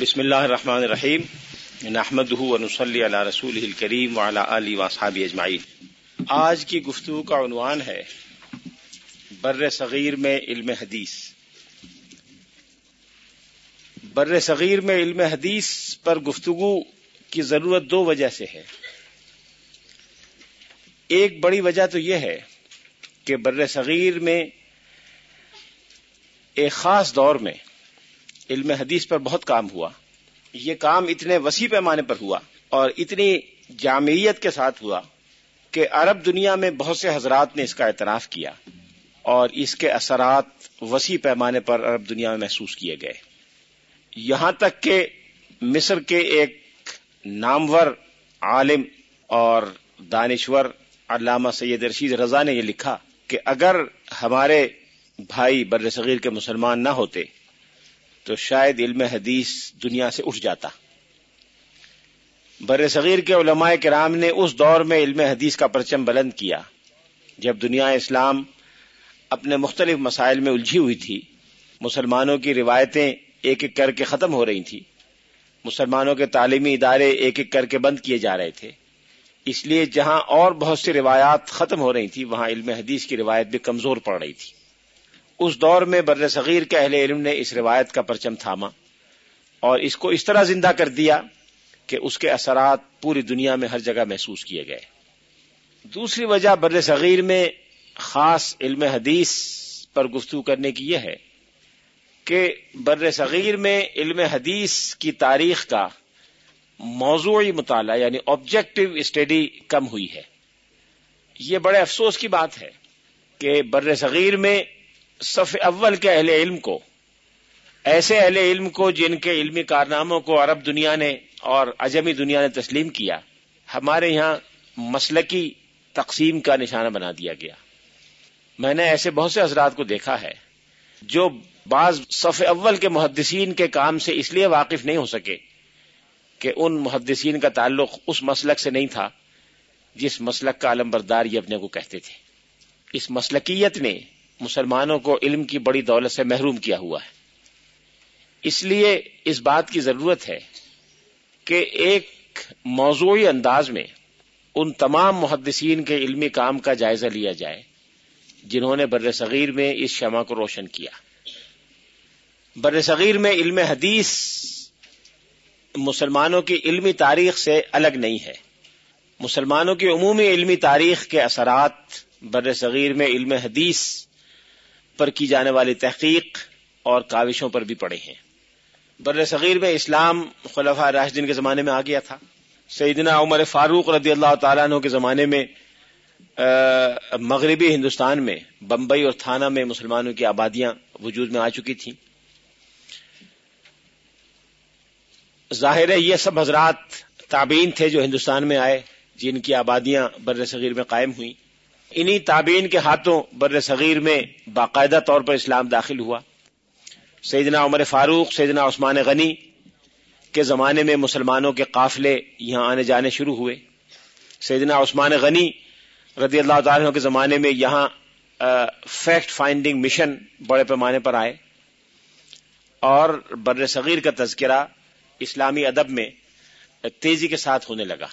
بسم اللہ الرحمن الرحیم۔ نحمد ونصلی علی رسول الکریم وعلی علی واصحاب اجمعین۔ آج کی گفتگو کا عنوان ہے، بر صغیر میں علم حدیث۔ بر صغیر میں علم حدیث پر گفتگو کی ضرورت دو وجہ سے ہے۔ ایک بڑی وجہ تو یہ ہے کہ بر صغیر میں ایک خاص دور میں علم حدیث پر بہت کام ہوا۔ یہ کام اتنے وسیع پیمانے پر ہوا اور اتنی جامعیت کے ساتھ ہوا کہ عرب دنیا میں بہت سے حضرات نے اس کا اعتراف کیا اور اس کے اثرات وسیع پیمانے پر عرب دنیا میں محسوس کیے گئے۔ یہاں تک کہ مصر کے ایک نامور عالم اور دانشور علامہ سید رشید رضا نے یہ لکھا کہ اگر ہمارے بھائی بر صغیر کے مسلمان نہ ہوتے تو شاید علم حدیث دنیا سے اٹھ جاتا۔ بر صغیر کے علماء کرام نے اس دور میں علم حدیث کا پرچم بلند کیا، جب دنیا اسلام اپنے مختلف مسائل میں الجھی ہوئی تھی۔ مسلمانوں کی روایتیں ایک ایک کر کے ختم ہو رہی تھیں۔ مسلمانوں کے تعلیمی ادارے ایک ایک کر کے بند کیے جا رہے تھے۔ اس لیے جہاں اور بہت سی روایات ختم ہو رہی تھی وہاں علم حدیث کی روایت بھی کمزور پڑ رہی تھی۔ اس دور میں بر صغیر کے اہل علم نے اس روایت کا پرچم تھاما اور اس کو اس طرح زندہ کر دیا کہ اس کے اثرات پوری دنیا میں ہر جگہ محسوس کیے گئے۔ دوسری وجہ بر صغیر میں خاص علم حدیث پر گفتگو کرنے کی یہ ہے کہ بر صغیر میں علم حدیث کی تاریخ کا موضوعی مطالعہ یعنی آبجیکٹو اسٹڈی کم ہوئی ہے۔ یہ بڑے افسوس کی بات ہے کہ بر صغیر میں صف اول کے اہل علم کو، ایسے اہل علم کو جن کے علمی کارناموں کو عرب دنیا نے اور اجمی دنیا نے تسلیم کیا، ہمارے یہاں مسلکی تقسیم کا نشانہ بنا دیا گیا۔ میں نے ایسے بہت سے حضرات کو دیکھا ہے جو بعض صف اول کے محدثین کے کام سے اس لیے واقف نہیں ہو سکے کہ ان محدثین کا تعلق اس مسلک سے نہیں تھا جس مسلک کا علم بردار یہ اپنے کو کہتے تھے۔ اس مسلکیت نے مسلمانوں کو علم کی بڑی دولت سے محروم کیا ہوا ہے۔ اس لیے اس بات کی ضرورت ہے کہ ایک موضوعی انداز میں ان تمام محدثین کے علمی کام کا جائزہ لیا جائے، جنہوں نے بر صغیر میں اس شمع کو روشن کیا۔ بر صغیر میں علم حدیث مسلمانوں کی علمی تاریخ سے الگ نہیں ہے۔ مسلمانوں کی عمومی علمی تاریخ کے اثرات بر صغیر میں علم حدیث پر کی جانے والی تحقیق اور کاوشوں پر بھی پڑے ہیں۔ بر صغیر میں اسلام خلفہ راشدین کے زمانے میں آ گیا تھا۔ سیدنا عمر فاروق رضی اللہ تعالیٰ عنہ کے زمانے میں مغربی ہندوستان میں، بمبئی اور تھانہ میں مسلمانوں کی آبادیاں وجود میں آ چکی تھیں۔ ظاہر ہے، یہ سب حضرات تابعین تھے جو ہندوستان میں آئے، جن کی آبادیاں بر صغیر میں قائم ہوئیں۔ انہی تابعین کے ہاتھوں بر صغیر میں باقاعدہ طور پر اسلام داخل ہوا۔ سیدنا عمر فاروق، سیدنا عثمان غنی کے زمانے میں مسلمانوں کے قافلے یہاں آنے جانے شروع ہوئے۔ سیدنا عثمان غنی رضی اللہ تعالیٰ کے زمانے میں یہاں فیکٹ فائنڈنگ مشن بڑے پیمانے پر آئے۔ اور بر صغیر کا تذکرہ اسلامی ادب میں تیزی کے ساتھ ہونے لگا۔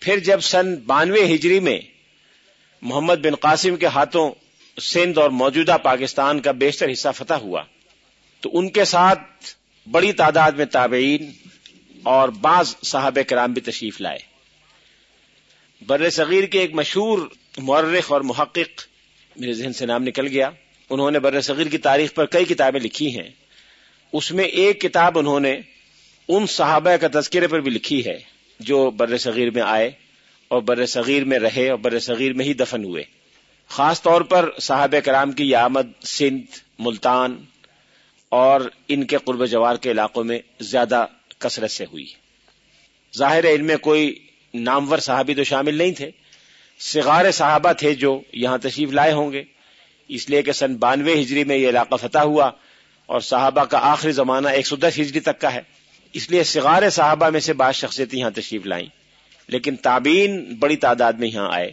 پھر جب سن بانوے ہجری میں محمد بن قاسم کے ہاتھوں سندھ اور موجودہ پاکستان کا بیشتر حصہ فتح ہوا۔ تو ان کے ساتھ بڑی تعداد میں تابعین اور بعض صاحب کرام بھی تشریف لائے۔ بر صغیر کے ایک مشہور مورخ اور محقق میرے ذہن سے نام نکل گیا۔ انہوں نے بر صغیر کی تاریخ پر کئی کتابیں لکھی ہیں۔ اس میں ایک کتاب انہوں نے ان صحابہ کا تذکرے پر بھی لکھی ہے جو بر صغیر میں آئے۔ اور بر صغیر میں رہے اور بر صغیر میں ہی دفن ہوئے۔ خاص طور پر صاحب کرام کی آمد سندھ، ملتان اور ان کے قرب جوار کے علاقوں میں زیادہ کثرت سے ہوئی۔ ظاہر ہے ان میں کوئی نامور صحابی تو شامل نہیں تھے۔ سگار صحابہ تھے جو یہاں تشریف لائے ہوں گے۔ اس لیے کہ سن بانوے ہجری میں یہ علاقہ فتح ہوا اور صحابہ کا آخری زمانہ ایک سو دس ہجری تک کا ہے۔ اس لیے سگار صحابہ میں سے بعض شخصیتیں یہاں تشریف لائیں۔ لیکن تابعین بڑی تعداد میں یہاں آئے،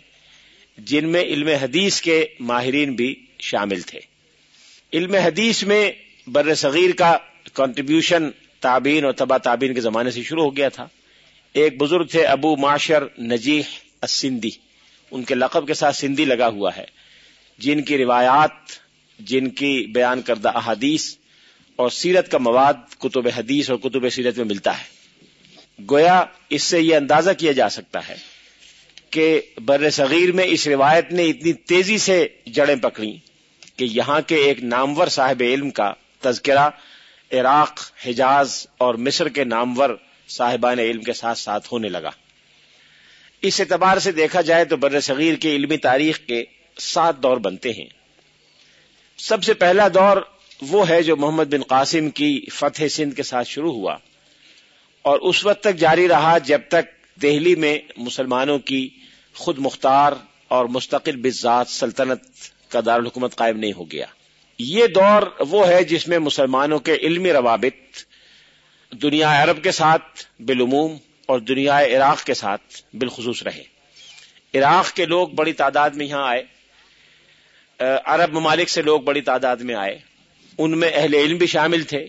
جن میں علم حدیث کے ماہرین بھی شامل تھے۔ علم حدیث میں بر صغیر کا کنٹریبیوشن تابین اور تبا تابین کے زمانے سے شروع ہو گیا تھا۔ ایک بزرگ تھے ابو معاشر نجیح السندی، ان کے لقب کے ساتھ سندھی لگا ہوا ہے۔ جن کی روایات، جن کی بیان کردہ احادیث اور سیرت کا مواد کتب حدیث اور کتب سیرت میں ملتا ہے۔ گویا اس سے یہ اندازہ کیا جا سکتا ہے کہ بر صغیر میں اس روایت نے اتنی تیزی سے جڑیں پکڑی کہ یہاں کے ایک نامور صاحب علم کا تذکرہ عراق، حجاز اور مصر کے نامور صاحبان علم کے ساتھ ساتھ ہونے لگا۔ اس اعتبار سے دیکھا جائے تو بر صغیر کے علمی تاریخ کے سات دور بنتے ہیں۔ سب سے پہلا دور وہ ہے جو محمد بن قاسم کی فتح سندھ کے ساتھ شروع ہوا۔ اور اس وقت تک جاری رہا جب تک دہلی میں مسلمانوں کی خود مختار اور مستقل بذات سلطنت کا دارالحکومت قائم نہیں ہو گیا۔ یہ دور وہ ہے جس میں مسلمانوں کے علمی روابط، دنیا عرب کے ساتھ بالعموم اور دنیا عراق کے ساتھ بالخصوص رہے۔ عراق کے لوگ بڑی تعداد میں یہاں آئے عرب ممالک سے لوگ بڑی تعداد میں آئے۔ ان میں اہل علم بھی شامل تھے،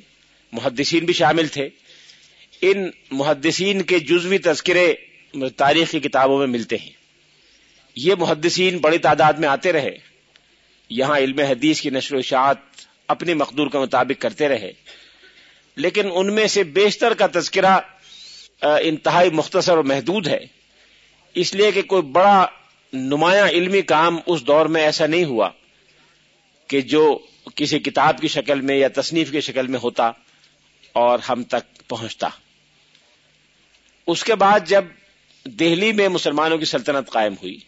محدثین بھی شامل تھے۔ ان محدثین کے جزوی تذکرے تاریخ کی کتابوں میں ملتے ہیں۔ یہ محدثین بڑی تعداد میں آتے رہے۔ یہاں علم حدیث کی نشر و اشاعت اپنی مقدور کے مطابق کرتے رہے۔ لیکن ان میں سے بیشتر کا تذکرہ انتہائی مختصر اور محدود ہے۔ اس لیے کہ کوئی بڑا نمایاں علمی کام اس دور میں ایسا نہیں ہوا کہ جو کسی کتاب کی شکل میں یا تصنیف کی شکل میں ہوتا اور ہم تک پہنچتا۔ اس کے بعد جب دہلی میں مسلمانوں کی سلطنت قائم ہوئی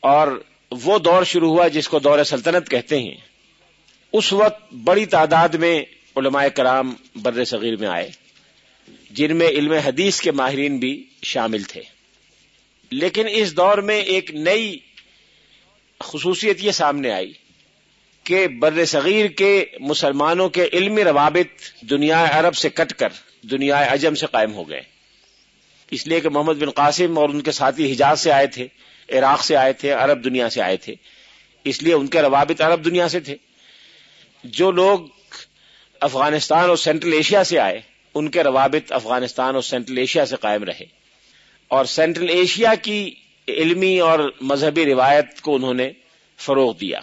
اور وہ دور شروع ہوا جس کو دور سلطنت کہتے ہیں، اس وقت بڑی تعداد میں علماء کرام بر صغیر میں آئے، جن میں علم حدیث کے ماہرین بھی شامل تھے۔ لیکن اس دور میں ایک نئی خصوصیت یہ سامنے آئی کہ بر صغیر کے مسلمانوں کے علمی روابط دنیا عرب سے کٹ کر دنیا عجم سے قائم ہو گئے۔ اس لیے کہ محمد بن قاسم اور ان کے ساتھی حجاز سے آئے تھے، عراق سے آئے تھے، عرب دنیا سے آئے تھے۔ اس لیے ان کے روابط عرب دنیا سے تھے۔ جو لوگ افغانستان اور سینٹرل ایشیا سے آئے، ان کے روابط افغانستان اور سینٹرل ایشیا سے قائم رہے۔ اور سینٹرل ایشیا کی علمی اور مذہبی روایت کو انہوں نے فروغ دیا۔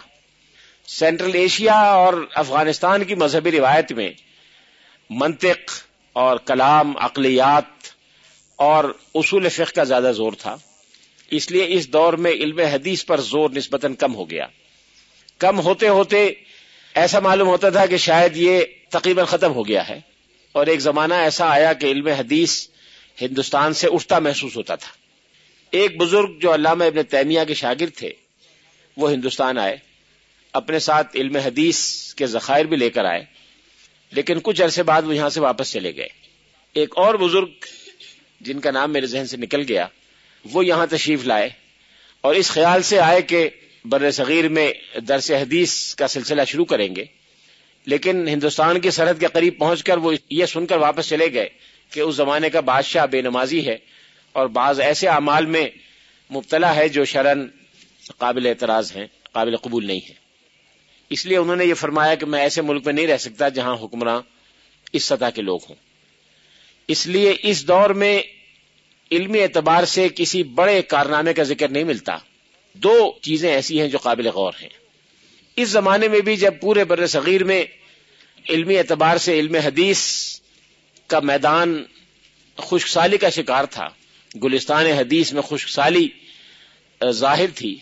سینٹرل ایشیا اور افغانستان کی مذہبی روایت میں منطق اور کلام اقلیات اور اصول فقہ کا زیادہ زور تھا۔ اس لیے اس دور میں علم حدیث پر زور نسبتاً کم ہو گیا۔ کم ہوتے ہوتے ایسا معلوم ہوتا تھا کہ شاید یہ تقریباً ختم ہو گیا ہے۔ اور ایک زمانہ ایسا آیا کہ علم حدیث ہندوستان سے اٹھتا محسوس ہوتا تھا۔ ایک بزرگ جو علامہ ابن تیمیہ کے شاگرد تھے، وہ ہندوستان آئے، اپنے ساتھ علم حدیث کے ذخائر بھی لے کر آئے۔ لیکن کچھ عرصے بعد وہ یہاں سے واپس چلے گئے۔ ایک اور بزرگ جن کا نام میرے ذہن سے نکل گیا، وہ یہاں تشریف لائے اور اس خیال سے آئے کہ بر صغیر میں درس حدیث کا سلسلہ شروع کریں گے۔ لیکن ہندوستان کی سرحد کے قریب پہنچ کر وہ یہ سن کر واپس چلے گئے کہ اس زمانے کا بادشاہ بے نمازی ہے اور بعض ایسے اعمال میں مبتلا ہے جو شرن قابل اعتراض ہیں، قابل قبول نہیں ہے اس لیے انہوں نے یہ فرمایا کہ میں ایسے ملک میں نہیں رہ سکتا جہاں حکمراں اس سطح کے لوگ ہوں۔ اس لیے اس دور میں علمی اعتبار سے کسی بڑے کارنامے کا ذکر نہیں ملتا۔ دو چیزیں ایسی ہیں جو قابل غور ہیں۔ اس زمانے میں بھی جب پورے بر صغیر میں علمی اعتبار سے علم حدیث کا میدان خشک سالی کا شکار تھا، گلستان حدیث میں خشک سالی ظاہر تھی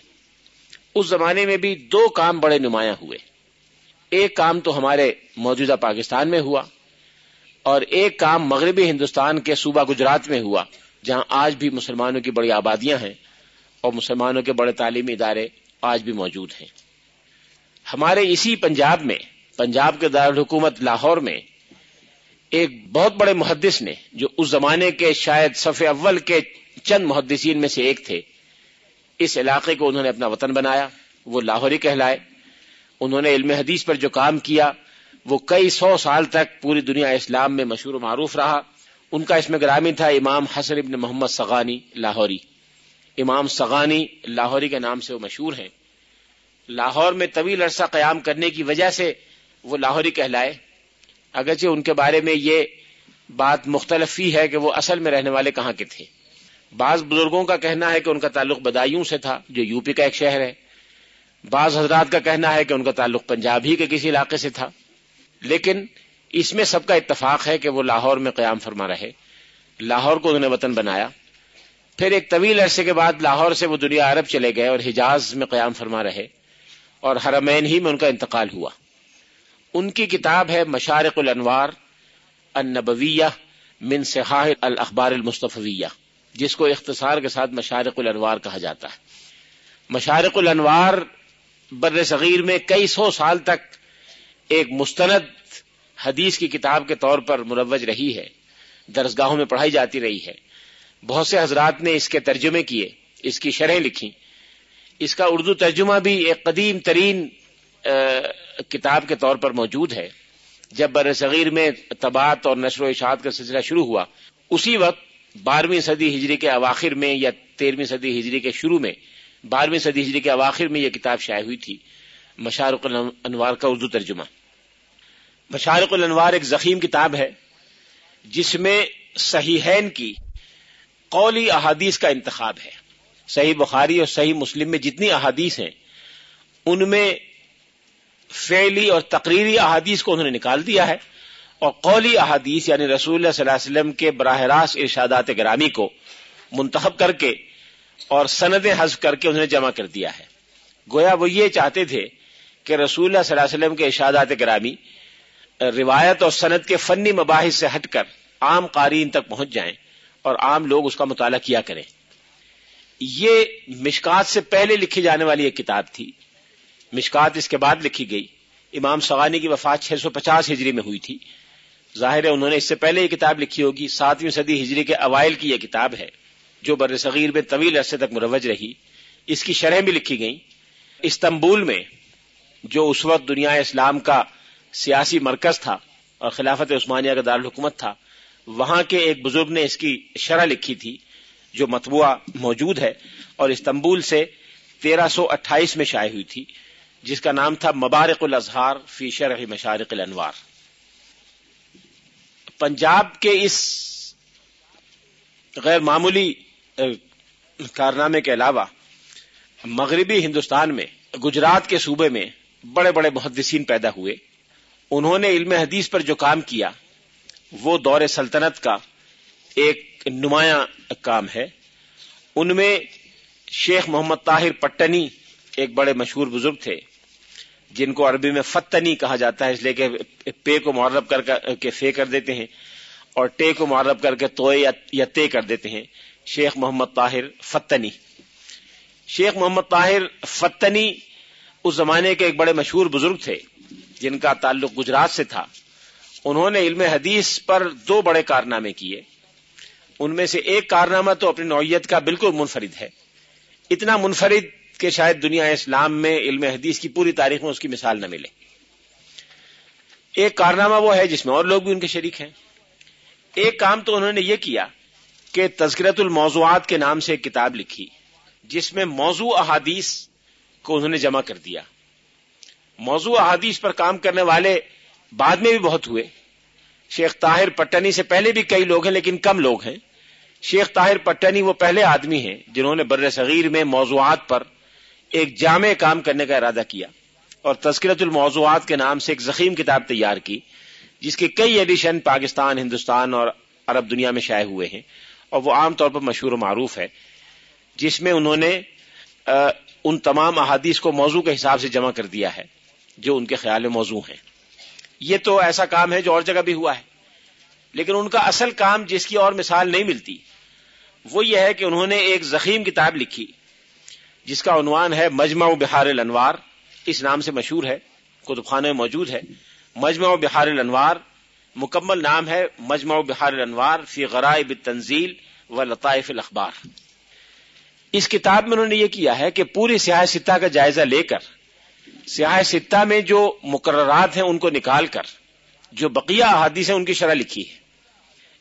اس زمانے میں بھی دو کام بڑے نمایاں ہوئے۔ ایک کام تو ہمارے موجودہ پاکستان میں ہوا اور ایک کام مغربی ہندوستان کے صوبہ گجرات میں ہوا، جہاں آج بھی مسلمانوں کی بڑی آبادیاں ہیں اور مسلمانوں کے بڑے تعلیمی ادارے آج بھی موجود ہیں۔ ہمارے اسی پنجاب میں، پنجاب کے دارالحکومت لاہور میں ایک بہت بڑے محدث نے، جو اس زمانے کے شاید صف اول کے چند محدثین میں سے ایک تھے اس علاقے کو انہوں نے اپنا وطن بنایا، وہ لاہوری کہلائے۔ انہوں نے علم حدیث پر جو کام کیا، وہ کئی سو سال تک پوری دنیا اسلام میں مشہور و معروف رہا۔ ان کا اس میں گرامی تھا امام حسن ابن محمد سغانی لاہوری۔ امام سغانی لاہوری کے نام سے وہ مشہور ہیں۔ لاہور میں طویل عرصہ قیام کرنے کی وجہ سے وہ لاہوری کہلائے۔ اگرچہ ان کے بارے میں یہ بات مختلف ہی ہے کہ وہ اصل میں رہنے والے کہاں کے تھے۔ بعض بزرگوں کا کہنا ہے کہ ان کا تعلق بدایوں سے تھا، جو یو پی کا ایک شہر ہے۔ بعض حضرات کا کہنا ہے کہ ان کا تعلق پنجاب ہی کے کسی علاقے سے تھا۔ لیکن اس میں سب کا اتفاق ہے کہ وہ لاہور میں قیام فرما رہے۔ لاہور کو انہوں نے وطن بنایا۔ پھر ایک طویل عرصے کے بعد لاہور سے وہ دنیا عرب چلے گئے اور حجاز میں قیام فرما رہے۔ اور حرمین ہی میں ان کا انتقال ہوا۔ ان کی کتاب ہے مشارق الانوار النبویہ من سحاح الاخبار المصطفیہ۔ جس کو اختصار کے ساتھ مشارق الانوار کہا جاتا ہے۔ مشارق الانوار بر صغیر میں کئی سو سال تک ایک مستند حدیث کی کتاب کے طور پر مروج رہی ہے۔ درسگاہوں میں پڑھائی جاتی رہی ہے۔ بہت سے حضرات نے اس کے ترجمے کیے، اس کی شرح لکھی۔ اس کا اردو ترجمہ بھی ایک قدیم ترین کتاب کے طور پر موجود ہے۔ جب بر صغیر میں تبات اور نشر و اشاعت کا سلسلہ شروع ہوا، اسی وقت بارہویں صدی ہجری کے اواخر میں یا تیرہویں صدی ہجری کے شروع میں، بارہویں صدی ہجری کے اواخر میں یہ کتاب شائع ہوئی تھی، مشارق الانوار کا اردو ترجمہ۔ مشارق الانوار ایک زخیم کتاب ہے، جس میں صحیحین کی قولی احادیث کا انتخاب ہے۔ صحیح بخاری اور صحیح مسلم میں جتنی احادیث ہیں، ان میں فعلی اور تقریری احادیث کو انہوں نے نکال دیا ہے۔ اور قولی احادیث یعنی رسول اللہ صلی اللہ علیہ وسلم کے براہ راست ارشادات گرامی کو منتخب کر کے اور سند حذف کر کے انہوں نے جمع کر دیا ہے۔ گویا وہ یہ چاہتے تھے کہ رسول اللہ صلی اللہ علیہ وسلم کے ارشادات گرامی، روایت اور سند کے فنی مباحث سے ہٹ کر عام قارئین تک پہنچ جائیں اور عام لوگ اس کا مطالعہ کیا کریں۔ یہ مشکات سے پہلے لکھی جانے والی ایک کتاب تھی۔ مشکات اس کے بعد لکھی گئی۔ امام سوانی کی وفات چھ سو پچاس ہجری میں ہوئی تھی۔ ظاہر ہے انہوں نے اس سے پہلے یہ کتاب لکھی ہوگی، ساتویں صدی ہجری کے اوائل کی یہ کتاب ہے، جو بر صغیر میں طویل عرصے تک مروج رہی۔ اس کی شرح بھی لکھی گئی استنبول میں، جو اس وقت دنیا اسلام کا سیاسی مرکز تھا اور خلافت عثمانیہ کا دارالحکومت تھا، وہاں کے ایک بزرگ نے اس کی شرح لکھی تھی، جو مطبوعہ موجود ہے۔ اور استنبول سے تیرہ سو اٹھائیس میں شائع ہوئی تھی، جس کا نام تھا مبارک الازہار فی شرح مشارق الانوار۔ پنجاب کے اس غیر معمولی کارنامے کے علاوہ مغربی ہندوستان میں، گجرات کے صوبے میں بڑے بڑے محدثین پیدا ہوئے۔ انہوں نے علم حدیث پر جو کام کیا، وہ دور سلطنت کا ایک نمایاں کام ہے۔ ان میں شیخ محمد طاہر پٹنی ایک بڑے مشہور بزرگ تھے۔ جن کو عربی میں فتنی کہا جاتا ہے، اس لیے کہ پے کو معرب کر کے فے کر دیتے ہیں اور ٹے کو معرب کر کے توئے یا تے کر دیتے ہیں۔ شیخ محمد طاہر فتنی۔ شیخ محمد طاہر فتنی اس زمانے کے ایک بڑے مشہور بزرگ تھے، جن کا تعلق گجرات سے تھا۔ انہوں نے علم حدیث پر دو بڑے کارنامے کیے۔ ان میں سے ایک کارنامہ تو اپنی نوعیت کا بالکل منفرد ہے۔ اتنا منفرد کہ شاید دنیا اسلام میں علم حدیث کی پوری تاریخ میں اس کی مثال نہ ملے۔ ایک کارنامہ وہ ہے جس میں اور لوگ بھی ان کے شریک ہیں۔ ایک کام تو انہوں نے یہ کیا کہ تذکرت الموضوعات کے نام سے ایک کتاب لکھی، جس میں موضوع احادیث کو انہوں نے جمع کر دیا۔ موضوع احادیث پر کام کرنے والے بعد میں بھی بہت ہوئے۔ شیخ طاہر پٹنی سے پہلے بھی کئی لوگ ہیں، لیکن کم لوگ ہیں۔ شیخ طاہر پٹنی وہ پہلے آدمی ہیں جنہوں نے بر صغیر میں موضوعات پر ایک جامع کام کرنے کا ارادہ کیا اور تذکرت الموضوعات کے نام سے ایک زخیم کتاب تیار کی، جس کے کئی ایڈیشن پاکستان، ہندوستان اور عرب دنیا میں شائع ہوئے ہیں اور وہ عام طور پر مشہور و معروف ہے، جس میں انہوں نے ان تمام احادیث کو موضوع کے حساب سے جمع کر دیا ہے، جو ان کے خیال میں موضوع ہیں۔ یہ تو ایسا کام ہے جو اور جگہ بھی ہوا ہے، لیکن ان کا اصل کام جس کی اور مثال نہیں ملتی، وہ یہ ہے کہ انہوں نے ایک زخیم کتاب لکھی۔ جس کا عنوان ہے مجمع بہار الانوار، اس نام سے مشہور ہے، کتب خانے میں موجود ہے۔ مجمع بہار الانوار، مکمل نام ہے مجمع بہار الانوار فی غرائب تنزیل و لطائف الاخبار۔ اس کتاب میں انہوں نے یہ کیا ہے کہ پوری سیاہ ستہ کا جائزہ لے کر، سیاہ ستہ میں جو مقررات ہیں ان کو نکال کر، جو بقیہ احادیث ہیں ان کی شرح لکھی ہے۔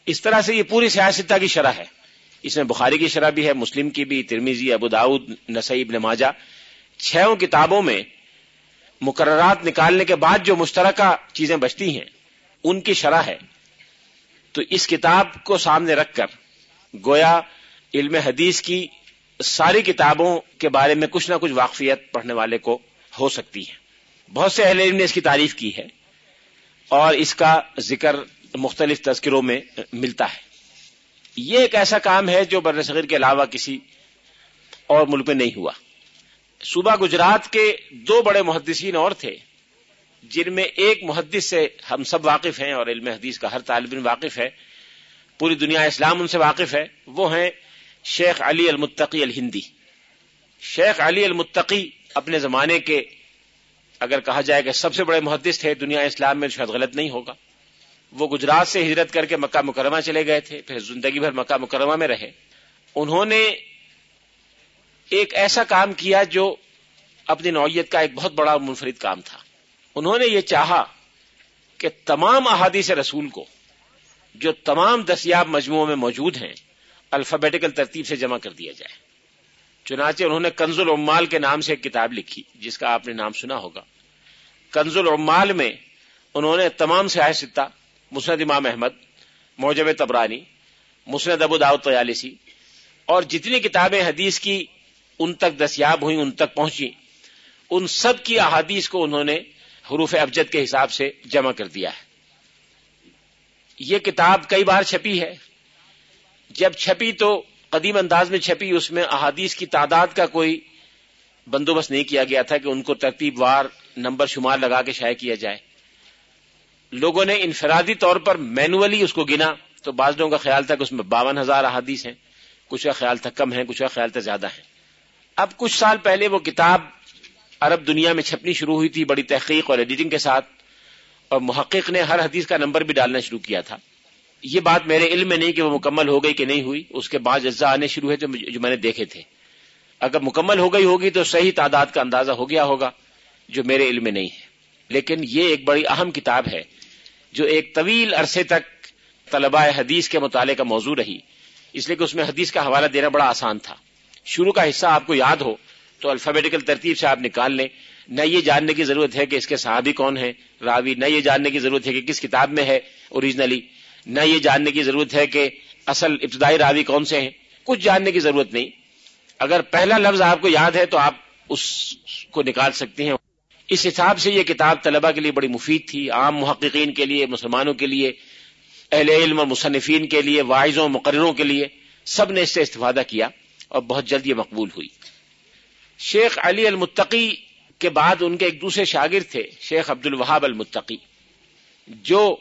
اس طرح سے یہ پوری سیاہ ستہ کی شرح ہے۔ اس میں بخاری کی شرح بھی ہے، مسلم کی بھی ترمیزی ابو داود نسیب نماجہ چھوں کتابوں میں مقررات نکالنے کے بعد جو مشترکہ چیزیں بچتی ہیں، ان کی شرح ہے۔ تو اس کتاب کو سامنے رکھ کر، گویا علم حدیث کی ساری کتابوں کے بارے میں کچھ نہ کچھ واقفیت پڑھنے والے کو ہو سکتی ہے۔ بہت سے اہل علم نے اس کی تعریف کی ہے اور اس کا ذکر مختلف تذکروں میں ملتا ہے۔ یہ ایک ایسا کام ہے جو بر صغیر کے علاوہ کسی اور ملک میں نہیں ہوا۔ صوبہ گجرات کے دو بڑے محدثین اور تھے، جن میں ایک محدث سے ہم سب واقف ہیں اور علم حدیث کا ہر طالب علم واقف ہے، پوری دنیا اسلام ان سے واقف ہے، وہ ہیں شیخ علی المتقی الہندی۔ شیخ علی المتقی اپنے زمانے کے اگر کہا جائے کہ سب سے بڑے محدث تھے، دنیا اسلام میں شاید غلط نہیں ہوگا۔ وہ گجرات سے ہجرت کر کے مکہ مکرمہ چلے گئے تھے، پھر زندگی بھر مکہ مکرمہ میں رہے۔ انہوں نے ایک ایسا کام کیا جو اپنی نوعیت کا ایک بہت بڑا منفرد کام تھا۔ انہوں نے یہ چاہا کہ تمام احادیث رسول کو، جو تمام دستیاب مجموعوں میں موجود ہیں، الفابیٹیکل ترتیب سے جمع کر دیا جائے۔ چنانچہ انہوں نے کنز العمال کے نام سے ایک کتاب لکھی، جس کا آپ نے نام سنا ہوگا۔ کنز العمال میں انہوں نے تمام سیاح ستہ مسند امام احمد موجب تبرانی مسند ابو داؤد طیالسی، اور جتنی کتابیں حدیث کی ان تک دستیاب ہوئی ان تک پہنچی ان سب کی احادیث کو انہوں نے حروف ابجد کے حساب سے جمع کر دیا ہے۔ یہ کتاب کئی بار چھپی ہے۔ جب چھپی تو قدیم انداز میں چھپی، اس میں احادیث کی تعداد کا کوئی بندوبست نہیں کیا گیا تھا کہ ان کو ترتیب وار نمبر شمار لگا کے شائع کیا جائے۔ لوگوں نے انفرادی طور پر مینولی اس کو گنا، تو بعض لوگوں کا خیال تھا کہ اس میں باون ہزار احادیث ہیں، کچھ کا خیال تھا کم ہیں، کچھ کا خیال تھا زیادہ ہیں۔ اب کچھ سال پہلے وہ کتاب عرب دنیا میں چھپنی شروع ہوئی تھی، بڑی تحقیق اور ایڈیٹنگ کے ساتھ، اور محقق نے ہر حدیث کا نمبر بھی ڈالنا شروع کیا تھا۔ یہ بات میرے علم میں نہیں کہ وہ مکمل ہو گئی کہ نہیں ہوئی، اس کے بعد اجزاء آنے شروع ہوئے جو میں نے دیکھے تھے۔ اگر مکمل ہو گئی ہوگی تو صحیح تعداد کا اندازہ ہو گیا ہوگا، جو میرے علم میں نہیں ہے۔ لیکن یہ ایک بڑی اہم کتاب ہے۔ جو ایک طویل عرصے تک طلباء حدیث کے مطالعے کا موضوع رہی۔ اس لیے کہ اس میں حدیث کا حوالہ دینا بڑا آسان تھا۔ شروع کا حصہ آپ کو یاد ہو تو الفابیٹیکل ترتیب سے آپ نکال لیں۔ نہ یہ جاننے کی ضرورت ہے کہ اس کے صحابی کون ہیں۔ راوی، نہ یہ جاننے کی ضرورت ہے کہ کس کتاب میں ہے اوریجنلی نہ یہ جاننے کی ضرورت ہے کہ اصل ابتدائی راوی کون سے ہیں۔ کچھ جاننے کی ضرورت نہیں۔ اگر پہلا لفظ آپ کو یاد ہے تو آپ اس کو نکال سکتے ہیں۔ اس حساب سے یہ کتاب طلبہ کے لیے بڑی مفید تھی، عام محققین کے لیے، مسلمانوں کے لیے، اہل علم اور مصنفین کے لیے، واعظوں مقرروں کے لیے، سب نے اس سے استفادہ کیا اور بہت جلد یہ مقبول ہوئی۔ شیخ علی المتقی کے بعد ان کے ایک دوسرے شاگرد تھے، شیخ عبد الوہاب المتقی، جو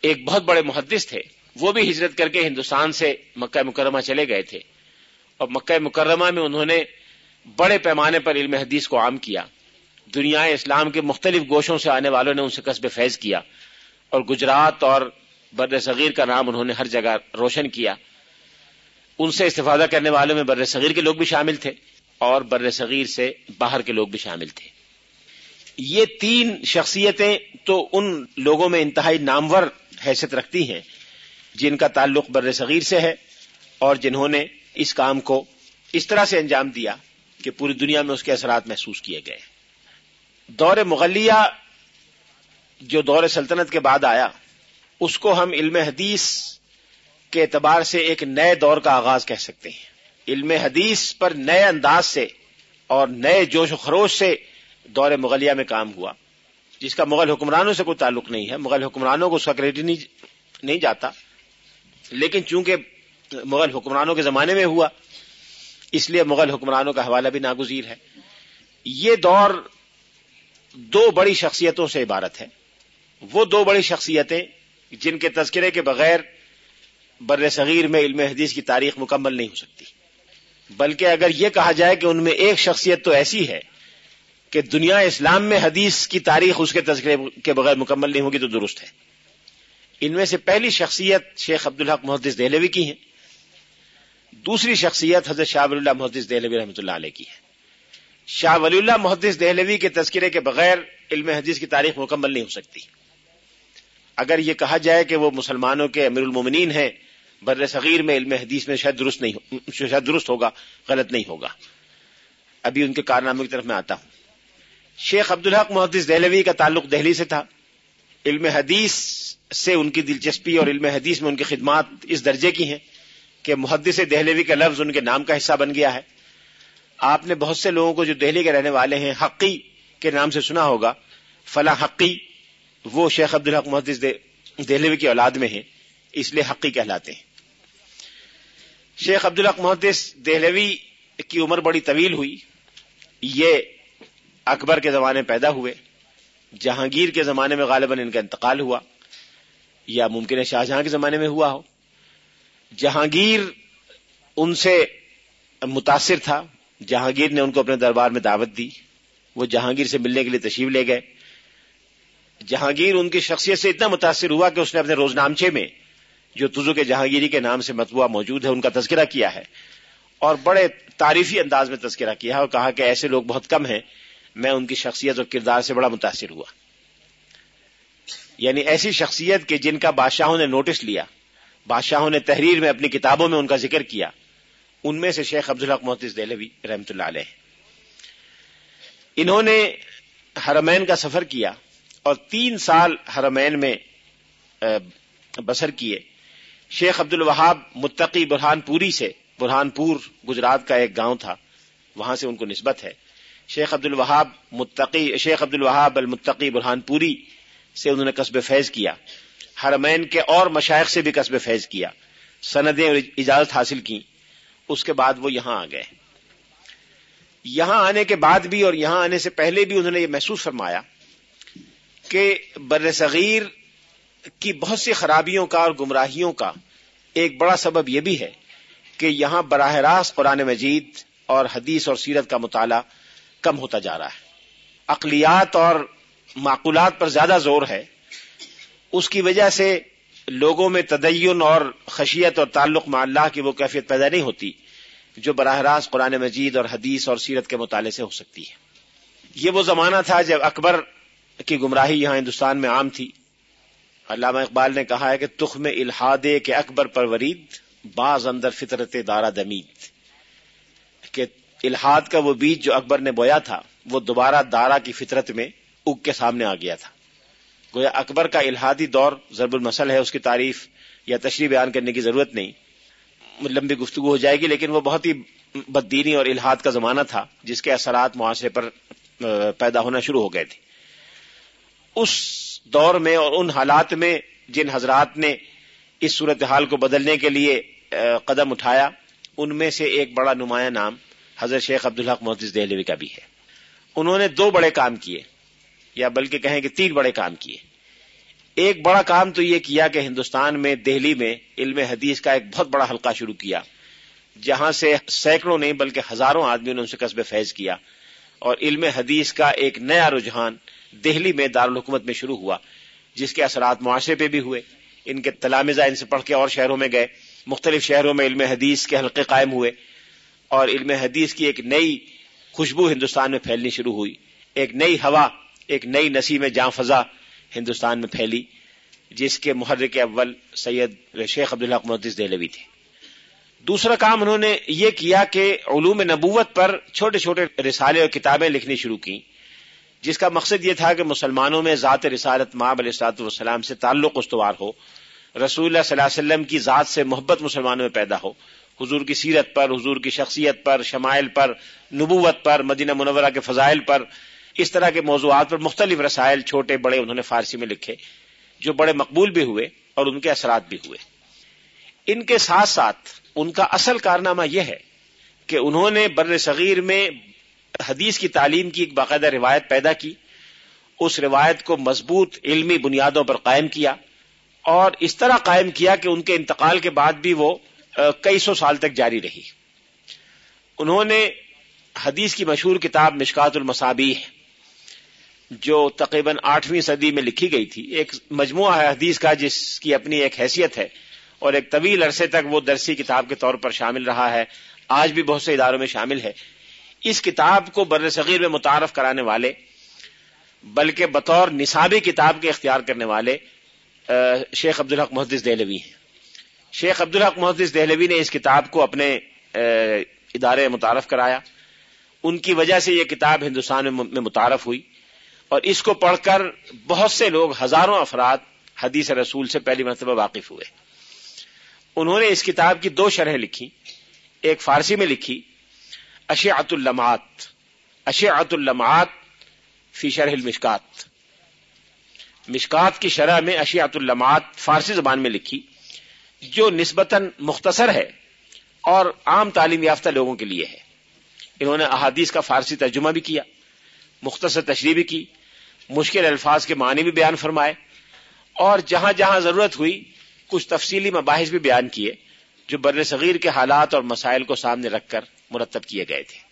ایک بہت بڑے محدث تھے۔ وہ بھی ہجرت کر کے ہندوستان سے مکہ مکرمہ چلے گئے تھے۔ اور مکہ مکرمہ میں انہوں نے بڑے پیمانے پر علم حدیث کو عام کیا۔ دنیا اسلام کے مختلف گوشوں سے آنے والوں نے ان سے قصب فیض کیا اور گجرات اور بر صغیر کا نام انہوں نے ہر جگہ روشن کیا۔ ان سے استفادہ کرنے والوں میں بر صغیر کے لوگ بھی شامل تھے اور بر صغیر سے باہر کے لوگ بھی شامل تھے۔ یہ تین شخصیتیں تو ان لوگوں میں انتہائی نامور حیثیت رکھتی ہیں، جن کا تعلق بر صغیر سے ہے اور جنہوں نے اس کام کو اس طرح سے انجام دیا کہ پوری دنیا میں اس کے اثرات محسوس کیے گئے۔ دور مغلیہ جو دور سلطنت کے بعد آیا، اس کو ہم علم حدیث کے اعتبار سے ایک نئے دور کا آغاز کہہ سکتے ہیں۔ علم حدیث پر نئے انداز سے اور نئے جوش و خروش سے دور مغلیہ میں کام ہوا۔ جس کا مغل حکمرانوں سے کوئی تعلق نہیں ہے۔ مغل حکمرانوں کو اس کا کریڈٹ نہیں جاتا۔ لیکن چونکہ مغل حکمرانوں کے زمانے میں ہوا، اس لیے مغل حکمرانوں کا حوالہ بھی ناگزیر ہے۔ یہ دور دو بڑی شخصیتوں سے عبارت ہے وہ دو بڑی شخصیتیں جن کے تذکرے کے بغیر بر صغیر میں علم حدیث کی تاریخ مکمل نہیں ہو سکتی۔ بلکہ اگر یہ کہا جائے کہ ان میں ایک شخصیت تو ایسی ہے کہ دنیا اسلام میں حدیث کی تاریخ اس کے تذکرے کے بغیر مکمل نہیں ہوگی تو درست ہے۔ ان میں سے پہلی شخصیت شیخ عبدالحق محدث دہلوی کی ہے۔ دوسری شخصیت حضرت شاہ اللہ محدث دہلوی رحمۃ اللہ علیہ کی ہے۔ شاہ ولی اللہ محدث دہلوی کے تذکرے کے بغیر علم حدیث کی تاریخ مکمل نہیں ہو سکتی۔ اگر یہ کہا جائے کہ وہ مسلمانوں کے امیر المومنین ہیں، بر صغیر میں علم حدیث میں شاید درست نہیں شاید درست ہوگا، غلط نہیں ہوگا۔ ابھی ان کے کارناموں کی طرف میں آتا ہوں۔ شیخ عبدالحق محدث دہلوی کا تعلق دہلی سے تھا۔ علم حدیث سے ان کی دلچسپی اور علم حدیث میں ان کی خدمات اس درجے کی ہیں کہ محدث دہلوی کا لفظ ان کے نام کا حصہ بن گیا ہے۔ آپ نے بہت سے لوگوں کو جو دہلی کے رہنے والے ہیں، حقی کے نام سے سنا ہوگا، فلاں حقی، وہ شیخ عبدالحق محدث دہلوی کی اولاد میں ہیں، اس لیے حقی کہلاتے ہیں۔ شیخ عبدالحق محدث دہلوی کی عمر بڑی طویل ہوئی، یہ اکبر کے زمانے پیدا ہوئے، جہانگیر کے زمانے میں غالباً ان کا انتقال ہوا، یا ممکن ہے شاہجہاں کے زمانے میں ہوا ہو۔ جہانگیر ان سے متاثر تھا جہانگیر نے ان کو اپنے دربار میں دعوت دی۔ وہ جہانگیر سے ملنے کے لیے تشریف لے گئے۔ جہانگیر ان کی شخصیت سے اتنا متاثر ہوا کہ اس نے اپنے روزنامچے میں، جو تزو کے جہانگیری کے نام سے متبوع موجود ہے، ان کا تذکرہ کیا ہے۔ اور بڑے تعریفی انداز میں تذکرہ کیا ہے اور کہا کہ ایسے لوگ بہت کم ہیں۔ میں ان کی شخصیت اور کردار سے بڑا متاثر ہوا۔ یعنی ایسی شخصیت کے جن کا بادشاہوں نے نوٹس لیا، بادشاہوں نے تحریر میں اپنی کتابوں میں ان کا ذکر کیا۔ ان میں سے شیخ عبدالحق محدث دہلوی رحمت اللہ علیہ انہوں نے حرمین کا سفر کیا اور تین سال حرمین میں بسر کیے۔ شیخ عبد الوہاب متقی برہان پوری سے برہان پور گجرات کا ایک گاؤں تھا، وہاں سے ان کو نسبت ہے۔ شیخ عبد الوہاب متقی، شیخ عبد الوہاب المتقی برہان پوری سے انہوں نے قصب فیض کیا۔ حرمین کے اور مشائق سے بھی قصب فیض کیا۔ سندیں اور اجازت حاصل کی اس کے بعد وہ یہاں آ گئے۔ یہاں آنے کے بعد بھی اور یہاں آنے سے پہلے بھی انہوں نے یہ محسوس فرمایا کہ بر صغیر کی بہت سی خرابیوں کا اور گمراہیوں کا ایک بڑا سبب یہ بھی ہے کہ یہاں براہ راست قرآن مجید اور حدیث اور سیرت کا مطالعہ کم ہوتا جا رہا ہے۔ اقلیات اور معقولات پر زیادہ زور ہے۔ اس کی وجہ سے لوگوں میں تدین اور خشیت اور تعلق مع اللہ کی وہ کیفیت پیدا نہیں ہوتی جو براہ راست قرآن مجید اور حدیث اور سیرت کے مطالعے سے ہو سکتی ہے۔ یہ وہ زمانہ تھا جب اکبر کی گمراہی یہاں ہندوستان میں عام تھی۔ علامہ اقبال نے کہا ہے کہ تخم الحاد کے اکبر پر ورید بعض اندر فطرت دارا دمید۔ کہ الحاد کا وہ بیج جو اکبر نے بویا تھا، وہ دوبارہ دارا کی فطرت میں اگ کے سامنے آ گیا تھا۔ گویا اکبر کا الحادی دور ضرب المسل ہے، اس کی تعریف یا تشریح بیان کرنے کی ضرورت نہیں۔ لمبی گفتگو ہو جائے گی، لیکن وہ بہت ہی بددینی اور الحاد کا زمانہ تھا، جس کے اثرات معاشرے پر پیدا ہونا شروع ہو گئے تھے۔ اس دور میں اور ان حالات میں جن حضرات نے اس صورتحال کو بدلنے کے لیے قدم اٹھایا، ان میں سے ایک بڑا نمایاں نام حضرت شیخ عبدالحق محدث دہلوی کا بھی ہے۔ انہوں نے دو بڑے کام کیے۔ یا بلکہ کہیں کہ تین بڑے کام کیے۔ ایک بڑا کام تو یہ کیا کہ ہندوستان میں، دہلی میں علم حدیث کا ایک بہت بڑا حلقہ شروع کیا، جہاں سے سینکڑوں نہیں بلکہ ہزاروں آدمیوں نے ان سے قصب فیض کیا۔ اور علم حدیث کا ایک نیا رجحان دہلی میں دارالحکومت میں شروع ہوا، جس کے اثرات معاشرے پہ بھی ہوئے۔ ان کے تلامزہ ان سے پڑھ کے اور شہروں میں گئے، مختلف شہروں میں علم حدیث کے حلقے قائم ہوئے۔ اور علم حدیث کی ایک نئی خوشبو ہندوستان میں پھیلنی شروع ہوئی، ایک نئی ہوا ایک نئی نسیم جاں فضا ہندوستان میں پھیلی، جس کے محرک اول سید شیخ عبدالحق محدث دہلوی تھے۔ دوسرا کام انہوں نے یہ کیا کہ علوم نبوت پر چھوٹے چھوٹے رسالے اور کتابیں لکھنی شروع کی جس کا مقصد یہ تھا کہ مسلمانوں میں ذات رسالت ماب علیہ والسلام سے تعلق استوار ہو، رسول اللہ صلی اللہ علیہ وسلم کی ذات سے محبت مسلمانوں میں پیدا ہو۔ حضور کی سیرت پر، حضور کی شخصیت پر، شمائل پر، نبوت پر، مدینہ منورہ کے فضائل پر اس طرح کے موضوعات پر مختلف رسائل چھوٹے بڑے انہوں نے فارسی میں لکھے، جو بڑے مقبول بھی ہوئے اور ان کے اثرات بھی ہوئے۔ ان کے ساتھ ساتھ ان کا اصل کارنامہ یہ ہے کہ انہوں نے بر صغیر میں حدیث کی تعلیم کی ایک باقاعدہ روایت پیدا کی، اس روایت کو مضبوط علمی بنیادوں پر قائم کیا اور اس طرح قائم کیا کہ ان کے انتقال کے بعد بھی وہ کئی سو سال تک جاری رہی۔ انہوں نے حدیث کی مشہور کتاب مشکات المسابی جو تقریباً آٹھویں صدی میں لکھی گئی تھی، ایک مجموعہ ہے حدیث کا جس کی اپنی ایک حیثیت ہے، اور ایک طویل عرصے تک وہ درسی کتاب کے طور پر شامل رہا ہے، آج بھی بہت سے اداروں میں شامل ہے۔ اس کتاب کو بر صغیر میں متعارف کرانے والے، بلکہ بطور نصابی کتاب کے اختیار کرنے والے شیخ عبدالحق محدث دہلوی ہیں۔ شیخ عبدالحق محدث دہلوی نے اس کتاب کو اپنے ادارے متعارف کرایا۔ ان کی وجہ سے یہ کتاب ہندوستان میں متعارف ہوئی۔ اور اس کو پڑھ کر بہت سے لوگ ہزاروں افراد حدیث رسول سے پہلی مرتبہ واقف ہوئے۔ انہوں نے اس کتاب کی دو شرح لکھی، ایک فارسی میں لکھی اشعت اللمعات۔ اشعت اللمعات فی شرح المشکات۔ مشکات کی شرح میں اشیات اللمعات فارسی زبان میں لکھی، جو نسبتاً مختصر ہے اور عام تعلیم یافتہ لوگوں کے لیے ہے۔ انہوں نے احادیث کا فارسی ترجمہ بھی کیا، مختصر تشریح بھی کی مشکل الفاظ کے معنی بھی بیان فرمائے اور جہاں جہاں ضرورت ہوئی کچھ تفصیلی مباحث بھی بیان کیے جو بر صغیر کے حالات اور مسائل کو سامنے رکھ کر مرتب کیے گئے تھے۔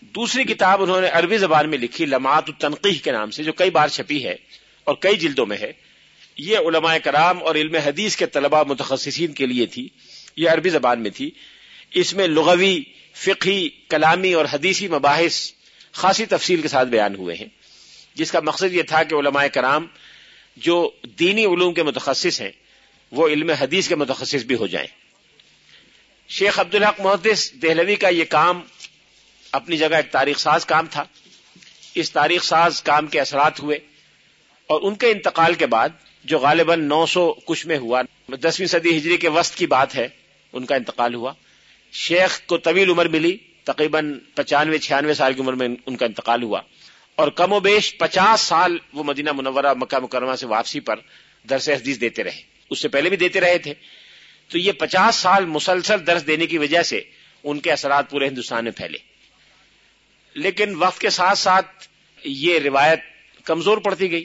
دوسری کتاب انہوں نے عربی زبان میں لکھی لمعات التنقیح کے نام سے، جو کئی بار چھپی ہے اور کئی جلدوں میں ہے۔ یہ علماء کرام اور علم حدیث کے طلباء متخصصین کے لیے تھی۔ یہ عربی زبان میں تھی۔ اس میں لغوی، فقہی، کلامی اور حدیثی مباحث خاصی تفصیل کے ساتھ بیان ہوئے ہیں۔ جس کا مقصد یہ تھا کہ علماء کرام جو دینی علوم کے متخصص ہیں، وہ علم حدیث کے متخصص بھی ہو جائیں۔ شیخ عبدالحق محدث دہلوی کا یہ کام اپنی جگہ ایک تاریخ ساز کام تھا۔ اس تاریخ ساز کام کے اثرات ہوئے اور ان کے انتقال کے بعد جو غالباً نو سو کچھ میں ہوا، دسویں صدی ہجری کے وسط کی بات ہے، ان کا انتقال ہوا۔ شیخ کو طویل عمر ملی، تقریباً پچانوے، چھیانوے سال کی عمر میں ان کا انتقال ہوا۔ اور کم و بیش پچاس سال وہ مدینہ منورہ، مکہ مکرمہ سے واپسی پر درس حدیث دیتے رہے۔ اس سے پہلے بھی دیتے رہے تھے۔ تو یہ پچاس سال مسلسل درس دینے کی وجہ سے ان کے اثرات پورے ہندوستان میں پھیلے۔ لیکن وقت کے ساتھ ساتھ یہ روایت کمزور پڑتی گئی۔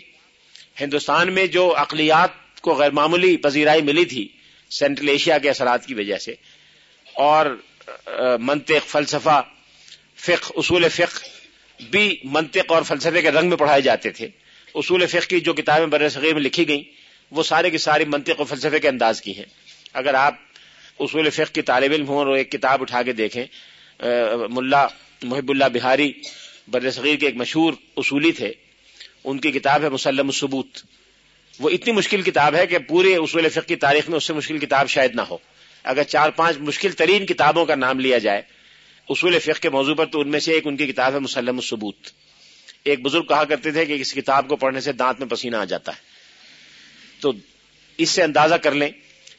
ہندوستان میں جو اقلیات کو غیر معمولی پذیرائی ملی تھی سینٹرل ایشیا کے اثرات کی وجہ سے اور منطق، فلسفہ، فقہ، اصول فقہ بھی منطق اور فلسفے کے رنگ میں پڑھائے جاتے تھے۔ اصول فقہ کی جو کتابیں بر صغیر میں لکھی گئیں، وہ سارے کی ساری منطق و فلسفے کے انداز کی ہیں۔ اگر آپ اصول فقہ کی طالب علم ہوں اور ایک کتاب اٹھا کے دیکھیں ملا محب اللہ بہاری بر صغیر کے ایک مشہور اصولی تھے۔ ان کی کتاب ہے مسلم الثبوت۔ وہ اتنی مشکل کتاب ہے کہ پورے اصول فقہ کی تاریخ میں اس سے مشکل کتاب شاید نہ ہو۔ اگر چار پانچ مشکل ترین کتابوں کا نام لیا جائے اصول فقہ کے موضوع پر تو ان میں سے ایک ان کی کتاب ہے مسلم الثبوت۔ ایک بزرگ کہا کرتے تھے کہ اس کتاب کو پڑھنے سے دانت میں پسینہ آ جاتا ہے۔ تو اس سے اندازہ کر لیں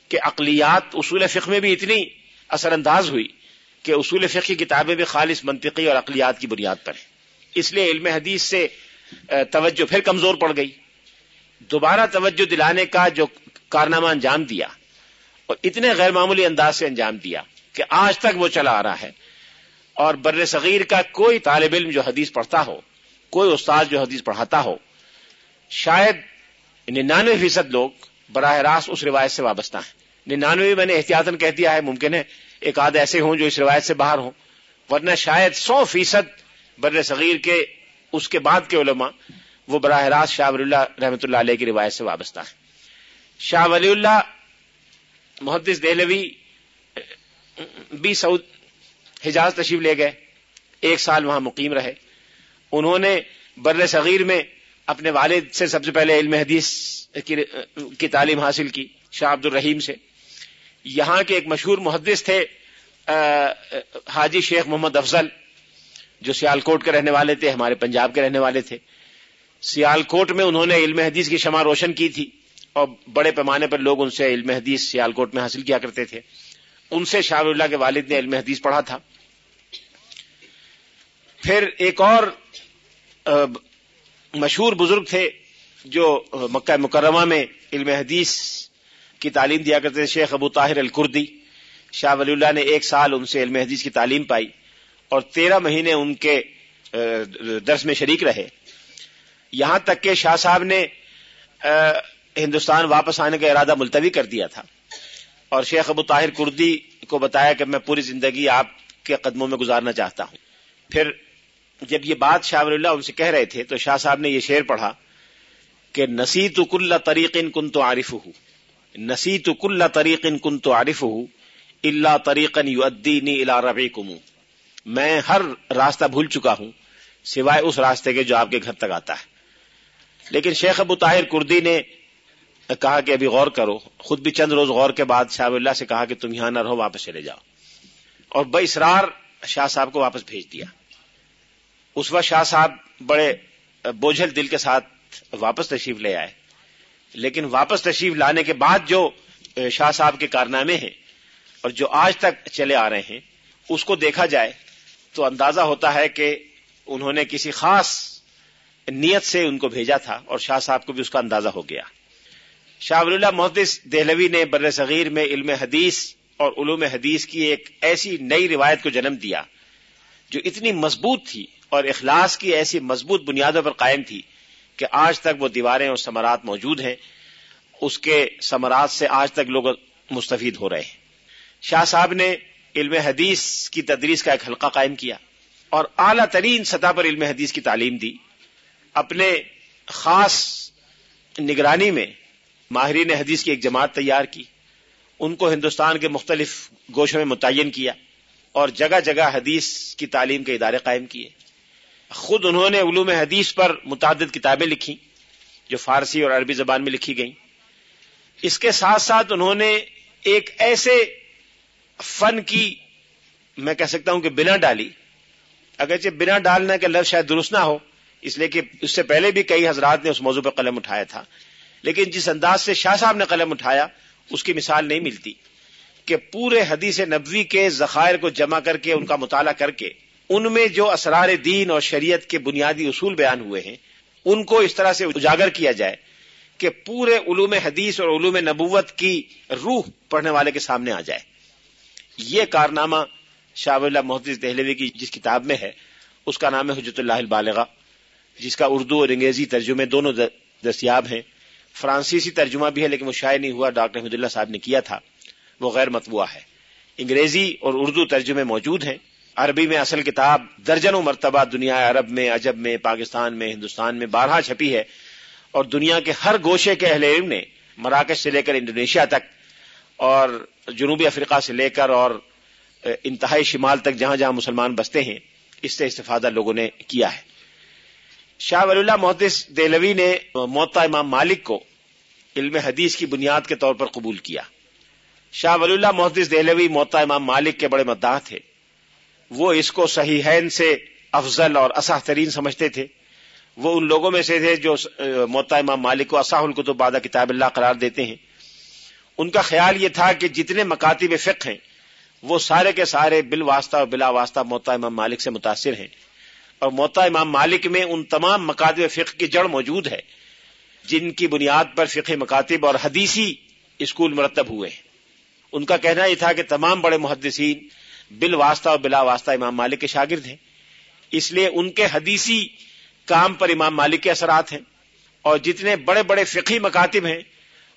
کہ اقلیات اصول فقہ میں بھی اتنی اثر انداز ہوئی کہ اصول فقہ کی کتابیں بھی خالص منطقی اور اقلیات کی بنیاد پر ہیں۔ اس لیے علم حدیث سے توجہ پھر کمزور پڑ گئی۔ دوبارہ توجہ دلانے کا جو کارنامہ انجام دیا اور اتنے غیر معمولی انداز سے انجام دیا کہ آج تک وہ چلا آ رہا ہے۔ اور بر صغیر کا کوئی طالب علم جو حدیث پڑھتا ہو، کوئی استاد جو حدیث پڑھاتا ہو، شاید ننانوے فیصد لوگ براہ راست اس روایت سے وابستہ ہیں۔ ننانوے میں نے احتیاطاً کہہ دیا ہے، ممکن ہے ایک آدھ ایسے ہوں جو اس روایت سے باہر ہوں، ورنہ شاید سو فیصد بر صغیر کے، اس کے بعد کے علماء وہ براہ راست شاہ ولی اللہ رحمۃ اللہ علیہ کی روایت سے وابستہ ہیں۔ شاہ ولی اللہ، محدث دہلوی بھی سعود حجاز تشریف لے گئے۔ ایک سال وہاں مقیم رہے۔ انہوں نے بر صغیر میں اپنے والد سے سب سے پہلے علم حدیث کی تعلیم حاصل کی، شاہ عبد الرحیم سے۔ یہاں کے ایک مشہور محدث تھے حاجی شیخ محمد افضل، جو سیال کوٹ کے رہنے والے تھے، ہمارے پنجاب کے رہنے والے تھے۔ سیال کوٹ میں انہوں نے علم حدیث کی شمع روشن کی تھی اور بڑے پیمانے پر لوگ ان سے علم حدیث سیال کوٹ میں حاصل کیا کرتے تھے۔ ان سے شاہ اللہ کے والد نے علم حدیث پڑھا تھا۔ پھر ایک اور مشہور بزرگ تھے جو مکہ مکرمہ میں علم حدیث کی تعلیم دیا کرتے تھے، شیخ ابو طاہر الکردی۔ شاہ ولی اللہ نے ایک سال ان سے علم حدیث کی تعلیم پائی اور تیرہ مہینے ان کے درس میں شریک رہے۔ یہاں تک کہ شاہ صاحب نے ہندوستان واپس آنے کا ارادہ ملتوی کر دیا تھا۔ اور شیخ ابو طاہر کردی کو بتایا کہ میں پوری زندگی آپ کے قدموں میں گزارنا چاہتا ہوں۔ پھر جب یہ بات شاہ ولی اللہ ان سے کہہ رہے تھے تو شاہ صاحب نے یہ شعر پڑھا کہ نصیت کل طریق کن تو عارف ہوں نصیت کل طریق کن تو عارف ہوں اللہ طریقن یو ادینی الا ربی میں ہر راستہ بھول چکا ہوں، سوائے اس راستے کے جو آپ کے گھر تک آتا ہے۔ لیکن شیخ ابو طاہر کردی نے کہا کہ ابھی غور کرو، خود بھی چند روز غور کے بعد شاہ اللہ سے کہا کہ تم یہاں نہ رہو، واپس چلے جاؤ۔ اور بے اسرار شاہ صاحب کو واپس بھیج دیا۔ اس وقت شاہ صاحب بڑے بوجھل دل کے ساتھ واپس تشریف لے آئے۔ لیکن واپس تشریف لانے کے بعد جو شاہ صاحب کے کارنامے ہیں اور جو آج تک چلے آ رہے ہیں، اس کو دیکھا جائے تو اندازہ ہوتا ہے کہ انہوں نے کسی خاص نیت سے ان کو بھیجا تھا اور شاہ صاحب کو بھی اس کا اندازہ ہو گیا۔ شاہ ولی اللہ محدث دہلوی نے بر صغیر میں علم حدیث اور علوم حدیث کی ایک ایسی نئی روایت کو جنم دیا جو اتنی مضبوط تھی۔ اور اخلاص کی ایسی مضبوط بنیادوں پر قائم تھی کہ آج تک وہ دیواریں اور ثمرات موجود ہیں، اس کے ثمرات سے آج تک لوگ مستفید ہو رہے ہیں۔ شاہ صاحب نے علم حدیث کی تدریس کا ایک حلقہ قائم کیا اور اعلی ترین سطح پر علم حدیث کی تعلیم دی۔ اپنے خاص نگرانی میں ماہرین حدیث کی ایک جماعت تیار کی، ان کو ہندوستان کے مختلف گوشوں میں متعین کیا اور جگہ جگہ حدیث کی تعلیم کے ادارے قائم کیے۔ خود انہوں نے علوم حدیث پر متعدد کتابیں لکھی، جو فارسی اور عربی زبان میں لکھی گئیں۔ اس کے ساتھ ساتھ انہوں نے ایک ایسے فن کی، میں کہہ سکتا ہوں کہ بنا ڈالی۔ اگرچہ بنا ڈالنا کہ لفظ شاید درست نہ ہو، اس لیے کہ اس سے پہلے بھی کئی حضرات نے اس موضوع پہ قلم اٹھایا تھا۔ لیکن جس انداز سے شاہ صاحب نے قلم اٹھایا، اس کی مثال نہیں ملتی کہ پورے حدیث نبوی کے ذخائر کو جمع کر کے، ان کا مطالعہ کر کے ان میں جو اسرار دین اور شریعت کے بنیادی اصول بیان ہوئے ہیں، ان کو اس طرح سے اجاگر کیا جائے کہ پورے علوم حدیث اور علوم نبوت کی روح پڑھنے والے کے سامنے آ جائے۔ یہ کارنامہ شاہ اللہ محدث دہلوی کی جس کتاب میں ہے، اس کا نام ہے حجت اللہ البالغہ، جس کا اردو اور انگریزی ترجمے دونوں دستیاب ہیں۔ فرانسیسی ترجمہ بھی ہے، لیکن وہ شائع نہیں ہوا، ڈاکٹر احمد اللہ صاحب نے کیا تھا۔ وہ غیر مطبوعہ ہے۔ انگریزی اور اردو ترجمے موجود ہیں۔ عربی میں اصل کتاب درجنوں مرتبہ دنیا عرب میں، عجب میں، پاکستان میں، ہندوستان میں بارہ چھپی ہے اور دنیا کے ہر گوشے کے اہل علم نے مراکش سے لے کر انڈونیشیا تک اور جنوبی افریقہ سے لے کر اور انتہائی شمال تک جہاں جہاں مسلمان بستے ہیں، اس سے استفادہ لوگوں نے کیا ہے۔ شاہ ولی اللہ محدث دہلوی نے موتا امام مالک کو علم حدیث کی بنیاد کے طور پر قبول کیا۔ شاہ ولی اللہ محدث دہلوی موتا امام مالک کے بڑے مداح تھے۔ وہ اس کو صحیح سے افضل اور اصح ترین سمجھتے تھے۔ وہ ان لوگوں میں سے تھے جو موتا امام مالک کو اصح القتب بادہ کتاب اللہ قرار دیتے ہیں۔ ان کا خیال یہ تھا کہ جتنے مکاتب فقہ ہیں، وہ سارے کے سارے بال واسطہ اور بلا واسطہ موتا امام مالک سے متاثر ہیں۔ اور موتا امام مالک میں ان تمام مکاتب فقہ کی جڑ موجود ہے، جن کی بنیاد پر فقہ مکاتب اور حدیثی اسکول مرتب ہوئے ہیں۔ ان کا کہنا یہ تھا کہ تمام بڑے محدثین بال واسطہ اور بلا واسطہ امام مالک کے شاگرد ہیں۔ اس لیے ان کے حدیثی کام پر امام مالک کے اثرات ہیں۔ اور جتنے بڑے بڑے فقی مکاتب ہیں،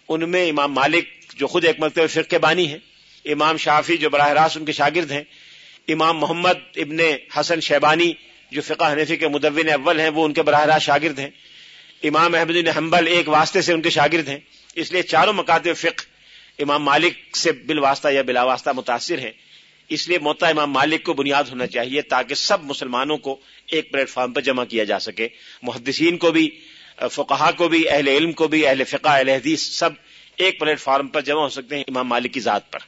ان میں امام مالک جو خود ایک مکتب فقہ کے بانی ہیں، امام شافی جو براہ راست ان کے شاگرد ہیں، امام محمد ابن حسن شیبانی جو فقہ حنفی کے مدون اول ہیں، وہ ان کے براہ راست شاگرد ہیں۔ امام احمد حنبل ایک واسطے سے ان کے شاگرد ہیں۔ اس لیے چاروں مکاتب فقہ امام مالک سے بالواسطہ یا بلا واسطہ متاثر ہیں۔ اس لیے موتا امام مالک کو بنیاد ہونا چاہیے تاکہ سب مسلمانوں کو ایک پلیٹ فارم پر جمع کیا جا سکے۔ محدثین کو بھی، فقہا کو بھی، اہل علم کو بھی، اہل فقہ، اہل حدیث سب ایک پلیٹ فارم پر جمع ہو سکتے ہیں امام مالک کی ذات پر۔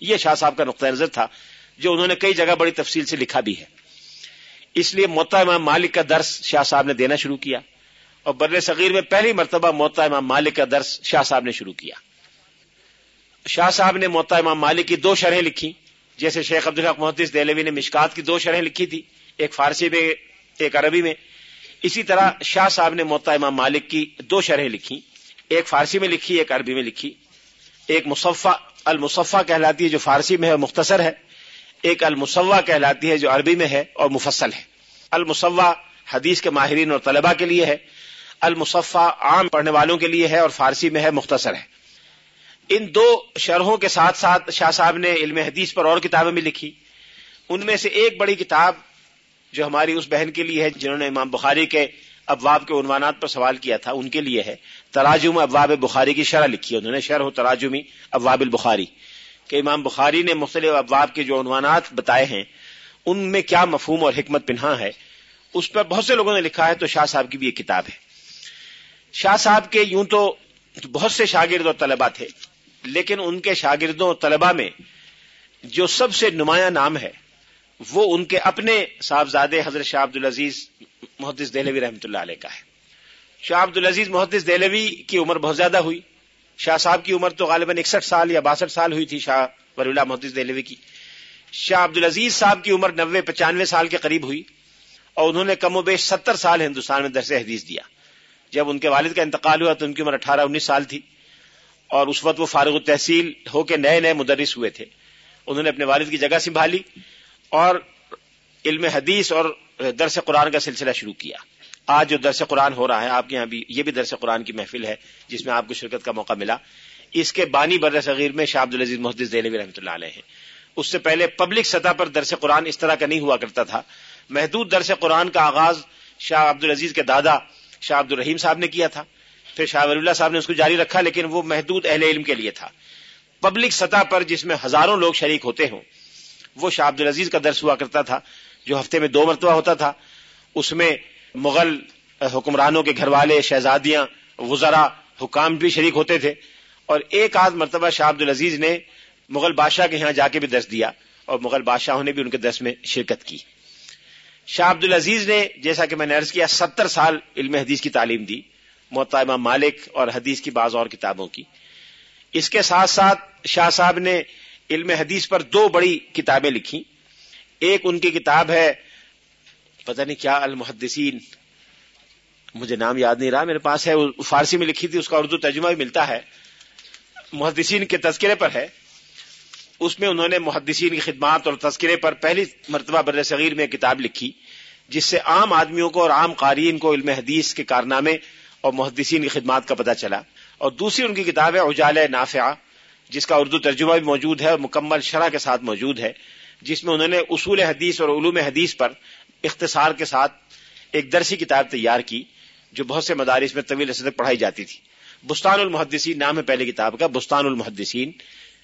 یہ شاہ صاحب کا نقطۂ نظر تھا، جو انہوں نے کئی جگہ بڑی تفصیل سے لکھا بھی ہے۔ اس لیے موتا امام مالک کا درس شاہ صاحب نے دینا شروع کیا۔ اور بر صغیر میں پہلی مرتبہ موتا امام مالک کا درس شاہ صاحب نے شروع کیا۔ شاہ صاحب نے موتا امام مالک کی دو شرحیں لکھی جیسے شیخ عبدالحق محدث دہلوی نے مشکات کی دو شرحیں لکھی تھی، ایک فارسی میں، ایک عربی میں۔ اسی طرح شاہ صاحب نے موتا امام مالک کی دو شرحیں لکھی، ایک فارسی میں لکھی، ایک عربی میں لکھی۔ ایک مصفہ، المصفہ کہلاتی ہے جو فارسی میں ہے مختصر ہے۔ ایک المصوع کہلاتی ہے جو عربی میں ہے اور مفصل ہے۔ المصوع حدیث کے ماہرین اور طلباء کے لیے ہے۔ المصفہ عام پڑھنے والوں کے لیے ہے اور فارسی میں ہے، مختصر ہے۔ ان دو شرحوں کے ساتھ ساتھ شاہ صاحب نے علم حدیث پر اور کتابیں بھی لکھی۔ ان میں سے ایک بڑی کتاب جو ہماری اس بہن کے لیے ہے، جنہوں نے امام بخاری کے ابواب کے عنوانات پر سوال کیا تھا، ان کے لیے ہے۔ تراجم ابواب بخاری کی شرح لکھی ہے، انہوں نے شرح تراجمی ابواب البخاری کہ امام بخاری نے مختلف ابواب کے جو عنوانات بتائے ہیں، ان میں کیا مفہوم اور حکمت پنہا ہے۔ اس پر بہت سے لوگوں نے لکھا ہے، تو شاہ صاحب کی بھی ایک کتاب ہے۔ شاہ صاحب کے یوں تو بہت سے شاگرد اور طلبا تھے۔ لیکن ان کے شاگردوں طلبا میں جو سب سے نمایاں نام ہے، وہ ان کے اپنے صاحبزادے حضرت شاہ عبد العزیز محدث دہلوی رحمۃ اللہ علیہ کا ہے۔ شاہ عبد العزیز محدث دہلوی کی عمر بہت زیادہ ہوئی۔ شاہ صاحب کی عمر تو غالباً اکسٹھ سال یا باسٹھ سال ہوئی تھی، شاہ ولی اللہ محدث دہلوی کی۔ شاہ عبد العزیز صاحب کی عمر نوے پچانوے سال کے قریب ہوئی اور انہوں نے کم و بیش ستر سال ہندوستان میں درس حدیث دیا۔ جب ان کے والد کا انتقال ہوا تو ان کی عمر اٹھارہ انیس سال تھی۔ اور اس وقت وہ فارغ التحصیل ہو کے نئے نئے مدرس ہوئے تھے۔ انہوں نے اپنے والد کی جگہ سنبھالی اور علم حدیث اور درس قرآن کا سلسلہ شروع کیا۔ آج جو درس قرآن ہو رہا ہے، آپ کے یہاں بھی یہ بھی درس قرآن کی محفل ہے، جس میں آپ کو شرکت کا موقع ملا۔ اس کے بانی بر صغیر میں شاہ عبد العزیز محدث دہلوی رحمۃ اللہ علیہ ہیں۔ اس سے پہلے پبلک سطح پر درس قرآن اس طرح کا نہیں ہوا کرتا تھا۔ محدود درس قرآن کا آغاز شاہ عبد العزیز کے دادا شاہ عبد الرحیم صاحب نے کیا تھا۔ پھر شاہ ولی اللہ صاحب نے اس کو جاری رکھا، لیکن وہ محدود اہل علم کے لیے تھا۔ پبلک سطح پر جس میں ہزاروں لوگ شریک ہوتے ہوں، وہ شاہ عبد العزیز کا درس ہوا کرتا تھا، جو ہفتے میں دو مرتبہ ہوتا تھا۔ اس میں مغل حکمرانوں کے گھر والے شہزادیاں وزراء حکام بھی شریک ہوتے تھے۔ اور ایک آدھ مرتبہ شاہ عبد العزیز نے مغل بادشاہ کے یہاں جا کے بھی درس دیا اور مغل بادشاہوں نے بھی ان کے درس میں شرکت کی۔ شاہ عبد العزیز نے، جیسا کہ میں نے عرض کیا، ستر سال علم حدیث کی تعلیم دی۔ محتمہ مالک اور حدیث کی بعض اور کتابوں کی۔ اس کے ساتھ ساتھ شاہ صاحب نے علم حدیث پر دو بڑی کتابیں لکھی ایک ان کی کتاب ہے، پتہ نہیں کیا، المحدثین۔ مجھے نام یاد نہیں رہا، میرے پاس ہے فارسی میں لکھی تھی، اس کا اردو ترجمہ بھی ملتا ہے۔ محدثین کے تذکرے پر ہے۔ اس میں انہوں نے محدثین کی خدمات اور تذکرے پر پہلی مرتبہ بر صغیر میں کتاب لکھی، جس سے عام آدمیوں کو اور عام قارئین کو علم حدیث کے کارنامے اور محدثین کی خدمات کا پتہ چلا اور دوسری ان کی کتاب ہے اجال نافع جس کا اردو ترجمہ بھی موجود ہے اور مکمل شرح کے ساتھ موجود ہے، جس میں انہوں نے اصول حدیث اور علوم حدیث پر اختصار کے ساتھ ایک درسی کتاب تیار کی، جو بہت سے مدارس میں طویل عرصے تک پڑھائی جاتی تھی۔ بستان المحدثین نام ہے پہلے کتاب کا، بستان المحدثین،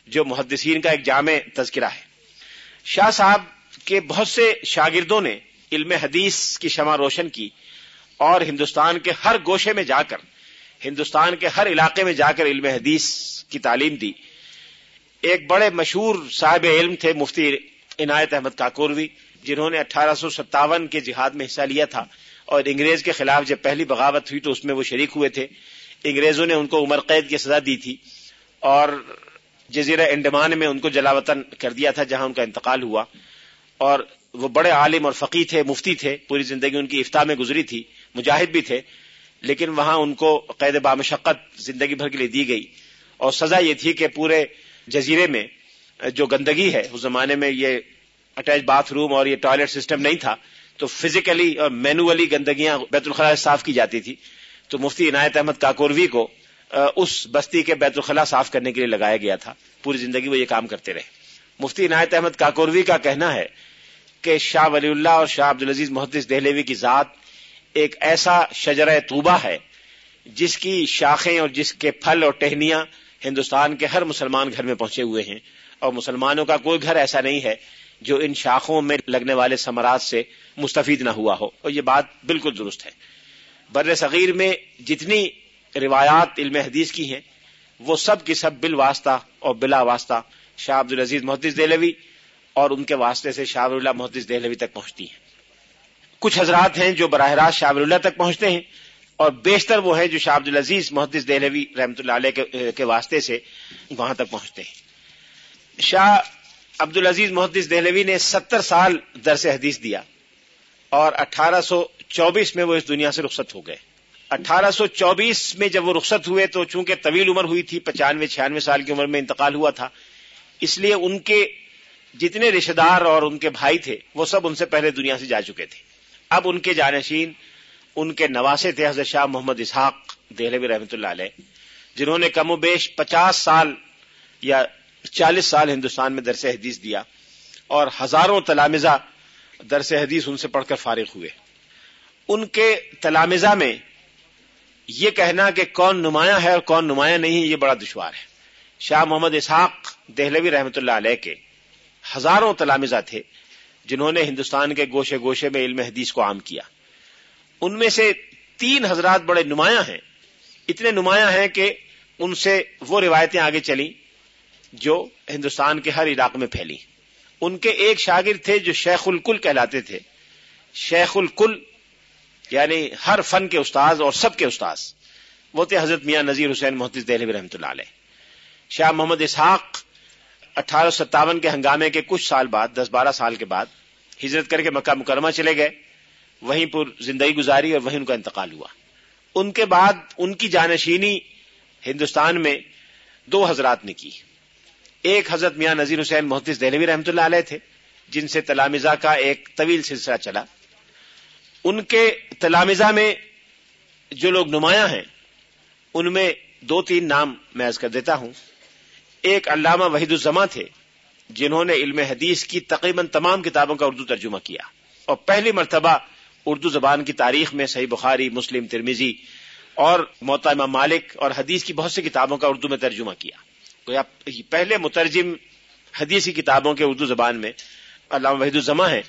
جو محدثین کا ایک جامع تذکرہ ہے۔ شاہ صاحب کے بہت سے شاگردوں نے علم حدیث کی شمع روشن کی اور ہندوستان کے ہر گوشے میں جا کر، ہندوستان کے ہر علاقے میں جا کر علم حدیث کی تعلیم دی۔ ایک بڑے مشہور صاحب علم تھے، مفتی عنایت احمد کاکوروی، جنہوں نے اٹھارہ سو ستاون کے جہاد میں حصہ لیا تھا۔ اور انگریز کے خلاف جب پہلی بغاوت ہوئی تو اس میں وہ شریک ہوئے تھے۔ انگریزوں نے ان کو عمر قید کی سزا دی تھی۔ اور جزیرہ انڈمان میں ان کو جلاوطن کر دیا تھا، جہاں ان کا انتقال ہوا۔ اور وہ بڑے عالم اور فقی تھے، مفتی تھے، پوری زندگی ان کی افتاح میں گزری تھی۔ مجاہد بھی تھے، لیکن وہاں ان کو قید بامشقت زندگی بھر کے لیے دی گئی۔ اور سزا یہ تھی کہ پورے جزیرے میں جو گندگی ہے، اس زمانے میں یہ اٹیچ باتھ روم اور یہ ٹوائلٹ سسٹم نہیں تھا، تو فزیکلی اور مینولی گندگیاں بیت الخلاء صاف کی جاتی تھی۔ تو مفتی عنایت احمد کاکوروی کو اس بستی کے بیت الخلاء صاف کرنے کے لیے لگایا گیا تھا۔ پوری زندگی وہ یہ کام کرتے رہے۔ مفتی عنایت احمد کاکوروی کا کہنا ہے کہ شاہ ولی اللہ اور شاہ عبد العزیز محدث دہلوی کی ذات ایک ایسا شجرہ طوبہ ہے جس کی شاخیں اور جس کے پھل اور ٹہنیاں ہندوستان کے ہر مسلمان گھر میں پہنچے ہوئے ہیں اور مسلمانوں کا کوئی گھر ایسا نہیں ہے جو ان شاخوں میں لگنے والے ثمرات سے مستفید نہ ہوا ہو اور یہ بات بالکل درست ہے۔ بر صغیر میں جتنی روایات علم حدیث کی ہیں، وہ سب کی سب بال واسطہ اور بلا واسطہ شاہ عبد العزیز محدث دہلوی اور ان کے واسطے سے شاہ اللہ محدث دہلوی تک پہنچتی ہیں۔ کچھ حضرات ہیں جو براہ راست شاہ اللہ تک پہنچتے ہیں اور بیشتر وہ ہیں جو شاہ عبد العزیز محدث دہلوی رحمۃ اللہ علیہ کے واسطے سے وہاں تک پہنچتے ہیں۔ شاہ عبد العزیز محدث دہلوی نے ستر سال درس حدیث دیا اور اٹھارہ سو چوبیس میں وہ اس دنیا سے رخصت ہو گئے۔ اٹھارہ سو چوبیس میں جب وہ رخصت ہوئے تو چونکہ طویل عمر ہوئی تھی، پچانوے، چھیانوے سال کی عمر میں انتقال ہوا تھا، اس لیے ان کے جتنے رشتے دار اور ان کے بھائی تھے، وہ سب ان سے پہلے دنیا سے جا چکے تھے۔ اب ان کے جانشین، ان کے نواسے تھے حضرت شاہ محمد اسحاق دہلوی رحمۃ اللہ علیہ، جنہوں نے کم و بیش پچاس سال یا چالیس سال ہندوستان میں درس حدیث دیا اور ہزاروں تلامزہ درس حدیث ان سے پڑھ کر فارغ ہوئے۔ ان کے تلامزہ میں یہ کہنا کہ کون نمایاں ہے اور کون نمایاں نہیں، یہ بڑا دشوار ہے۔ شاہ محمد اسحاق دہلوی رحمۃ اللہ علیہ کے ہزاروں تلامزہ تھے۔ جنہوں نے ہندوستان کے گوشے گوشے میں علم حدیث کو عام کیا۔ ان میں سے تین حضرات بڑے نمایاں ہیں۔ اتنے نمایاں ہیں کہ ان سے وہ روایتیں آگے چلیں جو ہندوستان کے ہر علاقے میں پھیلی ان کے ایک شاگرد تھے جو شیخ الکل کہلاتے تھے۔ شیخ الکل یعنی ہر فن کے استاذ اور سب کے استاذ۔ وہ تھے حضرت میاں نذیر حسین محدث دہلوی رحمۃ اللہ علیہ۔ شاہ محمد اسحاق اٹھارہ ستاون کے ہنگامے کے کچھ سال بعد، دس بارہ سال کے بعد، ہجرت کر کے مکہ مکرمہ چلے گئے۔ وہیں پر زندگی گزاری اور وہیں ان کا انتقال ہوا۔ ان کے بعد ان کی جانشینی ہندوستان میں دو حضرات نے کی۔ ایک حضرت میاں نذیر حسین محدث دہلوی رحمۃ اللہ علیہ تھے، جن سے تلامزہ کا ایک طویل سلسلہ چلا۔ ان کے تلامزہ میں جو لوگ نمایاں ہیں، ان میں دو تین نام میں کر دیتا ہوں۔ ایک علامہ وحید الزما تھے، جنہوں نے علم حدیث کی تقریباً تمام کتابوں کا اردو ترجمہ کیا۔ اور پہلی مرتبہ اردو زبان کی تاریخ میں صحیح بخاری، مسلم ترمیزی اور محتمہ مالک اور حدیث کی بہت سی کتابوں کا اردو میں ترجمہ کیا۔ پہلے مترجم حدیث کی کتابوں کے اردو زبان میں علامہ وحید الزما ہیں،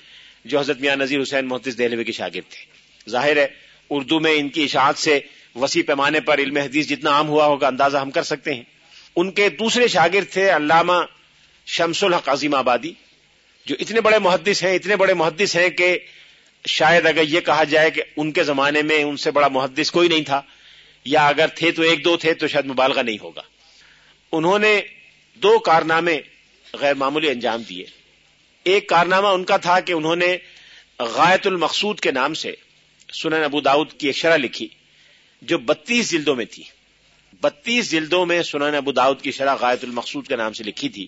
جو حضرت میاں نذیر حسین محدث دہلوی کے شاگرد تھے۔ ظاہر ہے، اردو میں ان کی اشاعت سے وسیع پیمانے پر علم حدیث جتنا عام ہوا ہوگا، اندازہ ہم کر سکتے ہیں۔ ان کے دوسرے شاگرد تھے علامہ شمس الحق عظیم آبادی، جو اتنے بڑے محدث ہیں، اتنے بڑے محدث ہیں کہ شاید اگر یہ کہا جائے کہ ان کے زمانے میں ان سے بڑا محدث کوئی نہیں تھا، یا اگر تھے تو ایک دو تھے تو شاید مبالغہ نہیں ہوگا۔ انہوں نے دو کارنامے غیر معمولی انجام دیے۔ ایک کارنامہ ان کا تھا کہ انہوں نے غایت المقصود کے نام سے سنن ابو داود کی ایک شرح لکھی، جو بتیس جلدوں میں تھی۔ بتیس جلدوں میں سنن ابو داود کی شرح غایت المقصود کے نام سے لکھی تھی۔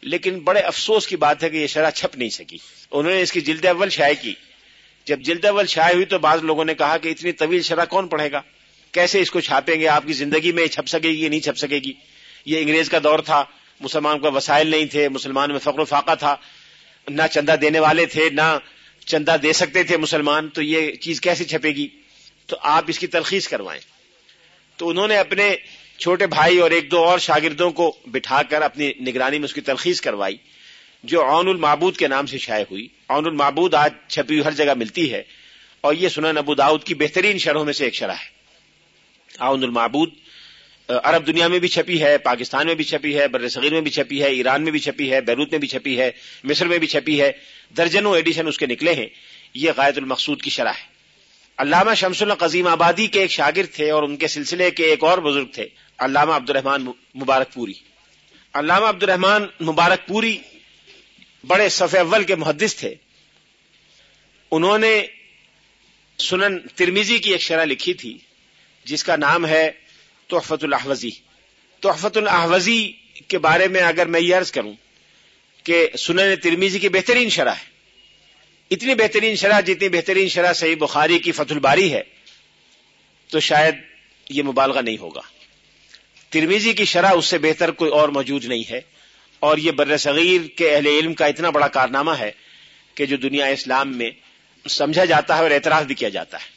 لیکن بڑے افسوس کی بات ہے کہ یہ شرح چھپ نہیں سکی۔ انہوں نے اس کی جلد اول شائع کی۔ جب جلد اول شائع ہوئی تو بعض لوگوں نے کہا کہ اتنی طویل شرح کون پڑھے گا؟ کیسے اس کو چھاپیں گے؟ آپ کی زندگی میں چھپ سکے گی یا نہیں چھپ سکے گی؟ یہ انگریز کا دور تھا۔ مسلمان کا وسائل نہیں تھے۔ مسلمان میں فقر و فاقہ تھا۔ نہ چندہ دینے والے تھے، نہ چندہ دے سکتے تھے مسلمان۔ تو یہ چیز کیسے چھپے گی؟ تو آپ اس کی تلخیص کروائیں۔ تو انہوں نے اپنے چھوٹے بھائی اور ایک دو اور شاگردوں کو بٹھا کر اپنی نگرانی میں اس کی تلخیص کروائی، جو اون المعبود کے نام سے شائع ہوئی۔ اون المعبود آج چھپی ہوئی ہر جگہ ملتی ہے اور یہ سنن ابو داؤد کی بہترین شرحوں میں سے ایک شرح ہے۔ اون المعبود عرب دنیا میں بھی چھپی ہے، پاکستان میں بھی چھپی ہے، بر صغیر میں بھی چھپی ہے، ایران میں بھی چھپی ہے، بیروت میں بھی چھپی ہے، مصر میں بھی چھپی ہے۔ درجنوں ایڈیشن اس کے نکلے ہیں۔ یہ قائد المقصود کی شرح ہے۔ علامہ شمس القزیم آبادی کے ایک شاگرد تھے اور ان کے سلسلے کے ایک اور بزرگ تھے، علامہ عبد الرحمان مبارک پوری۔ علامہ عبد الرحمان مبارک پوری بڑے صف اول کے محدث تھے۔ انہوں نے سنن ترمیزی کی ایک شرح لکھی تھی، جس کا نام ہے تحفت الحوزی تحفت الحوزی کے بارے میں اگر میں یہ عرض کروں کہ سنن ترمیزی کی بہترین شرح ہے۔ اتنی بہترین شرح، جتنی بہترین شرح صحیح بخاری کی فتح الباری ہے، تو شاید یہ مبالغہ نہیں ہوگا۔ ترمیزی کی شرح اس سے بہتر کوئی اور موجود نہیں ہے، اور یہ بر صغیر کے اہل علم کا اتنا بڑا کارنامہ ہے کہ جو دنیا اسلام میں سمجھا جاتا ہے اور اعتراف بھی کیا جاتا ہے۔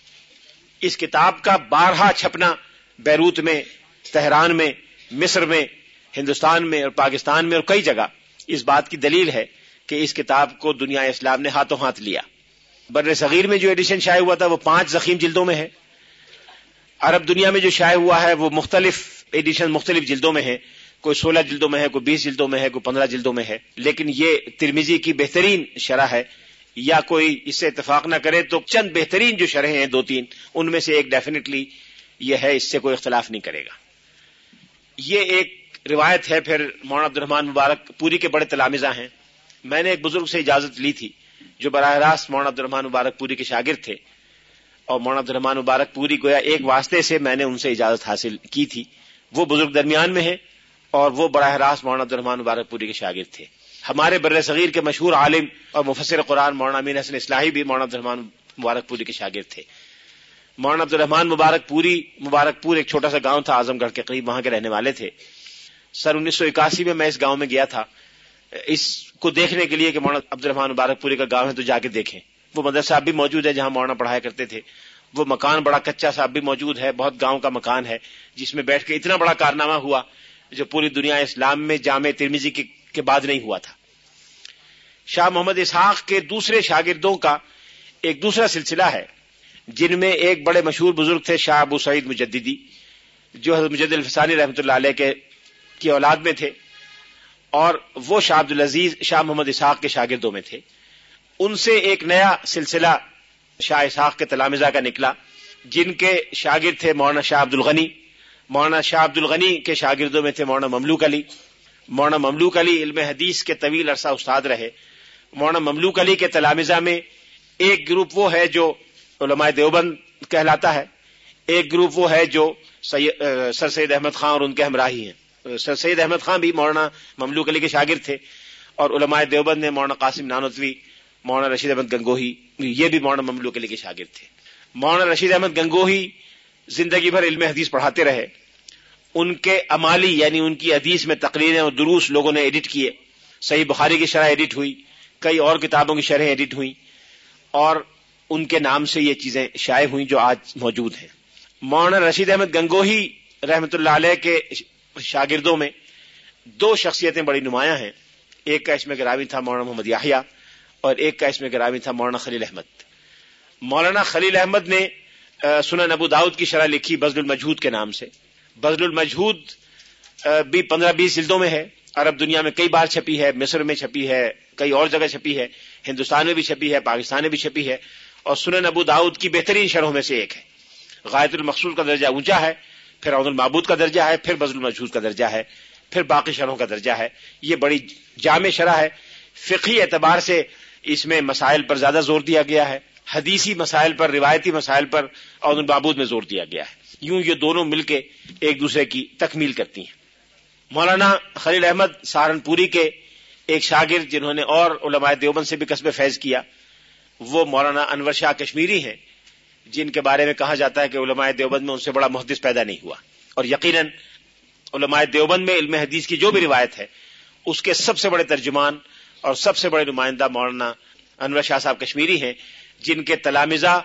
اس کتاب کا بارہا چھپنا بیروت میں، تہران میں، مصر میں، ہندوستان میں اور پاکستان میں اور کئی جگہ اس بات کی دلیل ہے کہ اس کتاب کو دنیا اسلام نے ہاتھوں ہاتھ لیا۔ بر صغیر میں جو ایڈیشن شائع ہوا تھا وہ پانچ زخیم جلدوں میں ہے عرب دنیا میں جو شائع ہوا ہے وہ مختلف ایڈیشن مختلف جلدوں میں ہے کوئی سولہ جلدوں میں ہے، کوئی بیس جلدوں میں ہے، کوئی پندرہ جلدوں میں ہے۔ لیکن یہ ترمیزی کی بہترین شرح ہے۔ یا کوئی اس سے اتفاق نہ کرے تو چند بہترین جو شرح ہیں، دو تین، ان میں سے ایک ڈیفینیٹلی یہ ہے، اس سے کوئی اختلاف نہیں کرے گا۔ یہ ایک روایت ہے، پھر مولانا عبد الرحمان مبارک پوری کے بڑے تلامزہ ہیں۔ میں نے ایک بزرگ سے اجازت لی تھی، جو براہ راست مولانا عبد الرحمان مبارک پوری کے شاگرد تھے۔ اور مولانا عبد الرحمان مبارک پوری گویا ایک واسطے سے میں نے ان سے اجازت حاصل کی تھی۔ وہ بزرگ درمیان میں ہے اور وہ براہ راست مولانا عبد الرحمان مبارک پوری کے شاگرد تھے۔ ہمارے بر صغیر کے مشہور عالم اور مفسر قرآن مولانا امین حسن اسلحی بھی مولانا عبد الرحمان مبارک پوری کے شاگرد تھے۔ مولانا عبد الرحمان مبارک پوری، مبارک پور ایک چھوٹا سا گاؤں تھا، اعظم گڑھ کے قریب وہاں کے رہنے والے تھے۔ سر انیس سو اکاسی میں میں اس گاؤں میں گیا تھا۔ اس کو دیکھنے کے لیے کہ مولانا عبد الرحمان مبارک پوری کا گاؤں ہے تو جا کے دیکھیں۔ وہ مدرسہ اب بھی موجود ہے جہاں مولانا پڑھایا کرتے تھے۔ وہ مکان بڑا کچا سا اب بھی موجود ہے، بہت گاؤں کا مکان ہے، جس میں بیٹھ کے اتنا بڑا کارنامہ ہوا جو پوری دنیا اسلام میں جامع ترمیزی کے بعد نہیں ہوا تھا۔ شاہ محمد اسحاق کے دوسرے شاگردوں کا ایک دوسرا سلسلہ ہے، جن میں ایک بڑے مشہور بزرگ تھے شاہ ابو سعید مجددی، جو حضرت مجد الفسانی رحمۃ اللہ علیہ کے کی اولاد میں تھے۔ اور وہ شاہ عبد العزیز شاہ محمد اسحاق کے شاگردوں میں تھے۔ ان سے ایک نیا سلسلہ شاہ اسحاق کے تلامزہ کا نکلا، جن کے شاگرد تھے مولانا شاہ عبد الغنی مولانا شاہ عبد الغنی کے شاگردوں میں تھے مولانا مملوک علی۔ مولانا مملوک علی علم حدیث کے طویل عرصہ استاد رہے۔ مولانا مملوک علی کے تلامزہ میں ایک گروپ وہ ہے جو علماء دیوبند کہلاتا ہے۔ ایک گروپ وہ ہے جو سر سید احمد خان اور ان کے ہمراہی ہیں۔ سر سید احمد خان بھی مولانا مملوک علی کے شاگرد تھے اور علماء دیوبند نے مولانا قاسم نانوتوی، مولانا رشید احمد گنگوہی، یہ بھی مولانا مملوک علی کے شاگرد تھے۔ مولانا رشید احمد گنگوہی زندگی بھر علم حدیث پڑھاتے رہے۔ ان کے امالی یعنی ان کی حدیث میں تقریریں اور دروس لوگوں نے ایڈٹ کیے۔ صحیح بخاری کی شرح ایڈٹ ہوئی، کئی اور کتابوں کی شرح ایڈٹ ہوئی اور ان کے نام سے یہ چیزیں شائع ہوئی جو آج موجود ہیں۔ مولانا رشید احمد گنگوہی رحمت اللہ علیہ کے شاگردوں میں دو شخصیتیں بڑی نمایاں ہیں۔ ایک کا اس میں گرامی تھا مولانا محمد یاہیا اور ایک کا اس میں گرامی تھا مولانا خلیل احمد۔ مولانا خلیل احمد نے سنن ابو داؤد کی شرح لکھی بزل المجہود کے نام سے۔ بزل المجہود بھی پندرہ بیس جلدوں میں ہے۔ عرب دنیا میں کئی بار چھپی ہے، مصر میں چھپی ہے، کئی اور جگہ چھپی ہے۔ ہندوستان میں بھی چھپی ہے، پاکستان میں بھی چھپی ہے۔ اور سنن ابو داؤد کی بہترین شرحوں میں سے ایک ہے۔ غائط المقصول کا درجہ اونچا ہے۔ پھر عود المعبود کا درجہ ہے، پھر بزل المجہود کا درجہ ہے، پھر باقی شرحوں کا درجہ ہے۔ یہ بڑی جامع شرح ہے۔ فقی اعتبار سے اس میں مسائل پر زیادہ زور دیا گیا ہے۔ حدیثی مسائل پر، روایتی مسائل پر اور المعبود میں زور دیا گیا ہے۔ یوں یہ دونوں مل کے ایک دوسرے کی تکمیل کرتی ہیں۔ مولانا خلیل احمد سہارنپوری کے ایک شاگرد جنہوں نے اور علماء دیوبند سے بھی قصب فیض کیا، وہ مولانا انور شاہ کشمیری ہیں۔ جن کے بارے میں کہا جاتا ہے کہ علماء دیوبند میں ان سے بڑا محدث پیدا نہیں ہوا۔ اور یقیناً علماء دیوبند میں علم حدیث کی جو بھی روایت ہے، اس کے سب سے بڑے ترجمان اور سب سے بڑے نمائندہ مولانا انور شاہ صاحب کشمیری ہیں، جن کے تلامزہ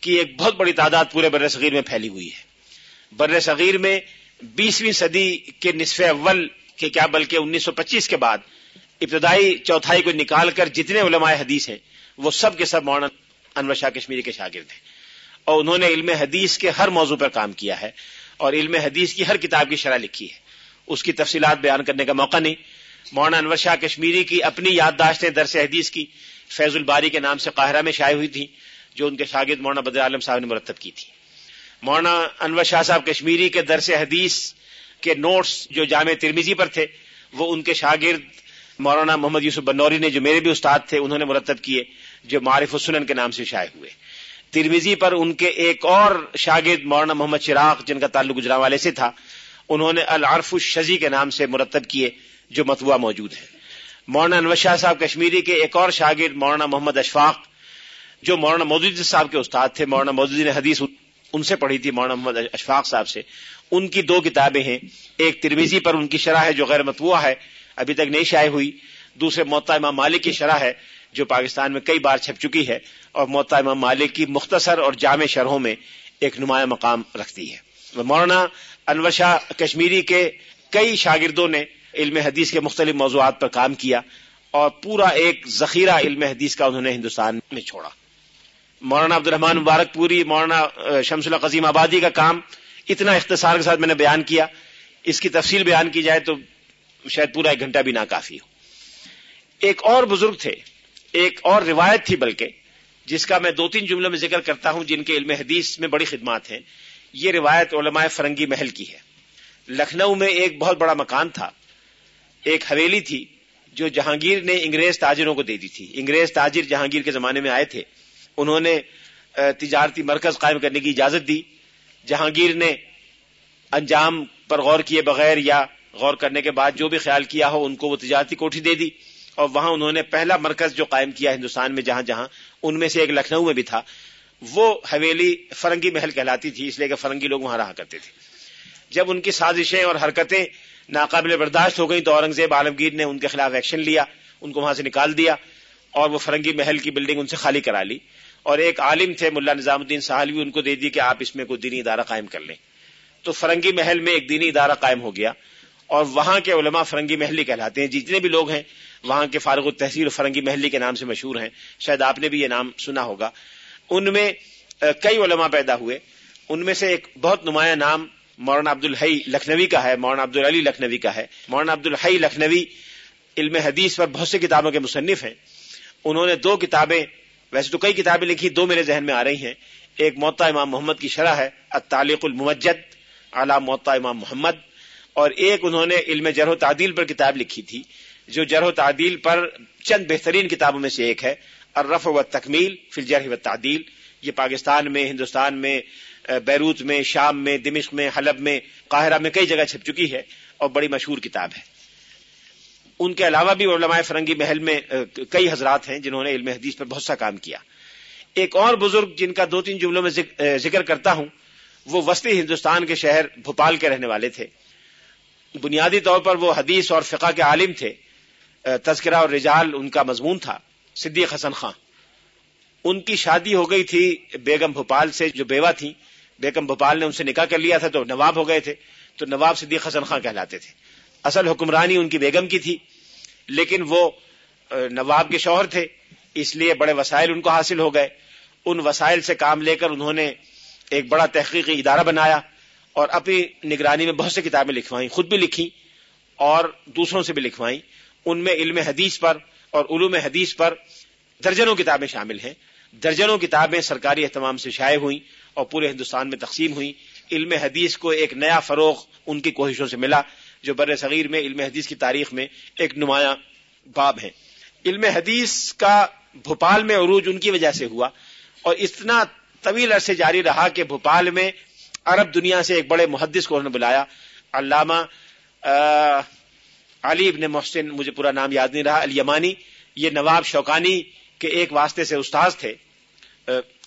کی ایک بہت بڑی تعداد پورے بر صغیر میں پھیلی ہوئی ہے۔ بر صغیر میں بیسویں صدی کے نصف اول کے کیا بلکہ انیس سو پچیس کے بعد ابتدائی چوتھائی کو نکال کر جتنے علماء حدیث ہیں، وہ سب کے سب مولانا انور شاہ کشمیری کے شاگرد ہیں۔ اور انہوں نے علم حدیث کے ہر موضوع پر کام کیا ہے اور علم حدیث کی ہر کتاب کی شرح لکھی ہے۔ اس کی تفصیلات بیان کرنے کا موقع نہیں۔ مولانا انور شاہ کشمیری کی اپنی یادداشتیں درس حدیث کی فیض الباری کے نام سے قاہرہ میں شائع ہوئی تھی جو ان کے شاگرد مولانا بدر عالم صاحب نے مرتب کی تھی مولانا انور شاہ صاحب کشمیری کے درس حدیث کے نوٹس جو جامع ترمیزی پر تھے، وہ ان کے شاگرد مولانا محمد یوسف بنوری نے، جو میرے بھی استاد تھے، انہوں نے مرتب کیے، جو معرف السنن کے نام سے شائع ہوئے۔ ترمیزی پر ان کے ایک اور شاگرد مولانا محمد چراغ جن کا تعلق گجرا والے سے تھا، انہوں نے العرف الشزی کے نام سے مرتب کیے جو متبوع موجود ہے۔ مولانا انور شاہ صاحب کشمیری کے ایک اور شاگرد مولانا محمد اشفاق، جو مولانا مودودی صاحب کے استاد تھے، مولانا مودودی نے حدیث ان سے پڑھی تھی مولانا محمد اشفاق صاحب سے۔ ان کی دو کتابیں ہیں، ایک ترمیزی پر ان کی شرح ہے جو غیر متبوع ہے، ابھی تک نہیں شائع ہوئی۔ دوسرے موتا امام مالک کی شرح ہے جو پاکستان میں کئی بار چھپ چکی ہے اور موتا امام مالک کی مختصر اور جامع شرحوں میں ایک نمایاں مقام رکھتی ہے۔ مولانا انور شاہ کشمیری کے کئی شاگردوں نے علم حدیث کے مختلف موضوعات پر کام کیا اور پورا ایک ذخیرہ علم حدیث کا انہوں نے ہندوستان میں چھوڑا۔ مولانا عبد الرحمان مبارک پوری، مولانا شمس القیم آبادی کا کام اتنا اختصار کے ساتھ میں نے بیان کیا۔ اس کی تفصیل بیان کی جائے تو شاید پورا ایک گھنٹہ بھی ناکافی ہو۔ ایک اور بزرگ تھے ایک اور روایت تھی بلکہ جس کا میں دو تین جملوں میں ذکر کرتا ہوں جن کے علم حدیث میں بڑی خدمات ہیں، یہ روایت علماء فرنگی محل کی ہے۔ لکھنؤ میں ایک بہت بڑا مکان تھا۔ ایک حویلی تھی جو جہانگیر نے انگریز تاجروں کو دے دی تھی۔ انگریز تاجر جہانگیر کے زمانے میں آئے تھے۔ انہوں نے تجارتی مرکز قائم کرنے کی اجازت دی۔ جہانگیر نے انجام پر غور کیے بغیر یا غور کرنے کے بعد جو بھی خیال کیا ہو ان کو وہ تجارتی کوٹھی دے دی۔ اور وہاں انہوں نے پہلا مرکز جو قائم کیا ہندوستان میں جہاں جہاں، ان میں سے ایک لکھنؤ میں بھی تھا، وہ حویلی فرنگی محل کہلاتی تھی، اس لیے کہ فرنگی لوگ وہاں رہا کرتے تھے۔ جب ان کی سازشیں اور حرکتیں ناقابل برداشت ہو گئی تو اورنگزیب عالمگیر نے ان کے خلاف ایکشن لیا، ان کو وہاں سے نکال دیا اور وہ فرنگی محل کی بلڈنگ ان سے خالی کرا لی۔ اور ایک عالم تھے، ملا نظام الدین سہالوی ان کو دے دی کہ آپ اس میں کوئی دینی ادارہ قائم کر لیں۔ تو فرنگی محل میں ایک دینی ادارہ قائم ہو گیا۔ اور وہاں کے علماء فرنگی محلی کہلاتے ہیں۔ جی، جتنے بھی لوگ ہیں، وہاں کے فارغ التحصیل فرنگی محلی کے نام سے مشہور ہیں۔ شاید آپ نے بھی یہ نام سنا ہوگا۔ ان میں کئی علماء پیدا ہوئے۔ ان میں سے ایک بہت نمایاں نام مولانا عبد الحی لکھنوی کا ہے، مولانا عبد العلی لکھنوی کا ہے۔ مولانا عبد الحی لکھنوی علم حدیث پر بہت سی کتابوں کے مصنف ہیں۔ انہوں نے دو کتابیں، ویسے تو کئی کتابیں لکھی، دو میرے ذہن میں آ رہی ہیں۔ ایک موتا امام محمد کی شرح ہے، التعلیق الممجد اعلی موتا امام محمد۔ اور ایک انہوں نے علم جرح و تعدیل پر کتاب لکھی تھی، جو جرح و تعدیل پر چند بہترین کتابوں میں سے ایک ہے الرف و تکمیل فی الجرح و تعدیل یہ پاکستان میں، ہندوستان میں بیروت میں، شام میں، دمشق میں، حلب میں، قاہرہ میں کئی جگہ چھپ چکی ہے اور بڑی مشہور کتاب ہے۔ ان کے علاوہ بھی علماء فرنگی محل میں کئی حضرات ہیں جنہوں نے علم حدیث پر بہت سا کام کیا۔ ایک اور بزرگ جن کا دو تین جملوں میں ذکر کرتا ہوں، وہ وسطی ہندوستان کے شہر بھوپال کے رہنے والے تھے۔ بنیادی طور پر وہ حدیث اور فقہ کے عالم تھے۔ تذکرہ اور رجال ان کا مضمون تھا، صدیق حسن خان۔ ان کی شادی ہو گئی تھی بیگم بھوپال سے، جو بیوہ تھی بیگم بھوپال نے ان سے نکاح کر لیا تھا تو نواب ہو گئے تھے۔ تو نواب صدیق حسن خان کہلاتے تھے۔ اصل حکمرانی ان کی بیگم کی تھی، لیکن وہ نواب کے شوہر تھے، اس لیے بڑے وسائل ان کو حاصل ہو گئے۔ ان وسائل سے کام لے کر انہوں نے ایک بڑا تحقیقی ادارہ بنایا۔ اور اپنی نگرانی میں بہت سی کتابیں لکھوائیں، خود بھی لکھی اور دوسروں سے بھی لکھوائیں۔ ان میں علم حدیث پر اور علوم حدیث پر درجنوں کتابیں شامل ہیں۔ درجنوں کتابیں سرکاری اہتمام سے شائع ہوئیں اور پورے ہندوستان میں تقسیم ہوئیں۔ علم حدیث کو ایک نیا فروغ ان کی کوششوں سے ملا، جو بر صغیر میں علم حدیث کی تاریخ میں ایک نمایاں باب ہے علم حدیث کا بھوپال میں عروج ان کی وجہ سے ہوا اور اتنا طویل عرصے جاری رہا کہ بھوپال میں عرب دنیا سے ایک بڑے محدث کو انہوں نے بلایا، علامہ علی ابن محسن، مجھے پورا نام یاد نہیں رہا، الیمانی، یہ نواب شوکانی کے ایک واسطے سے استاذ تھے۔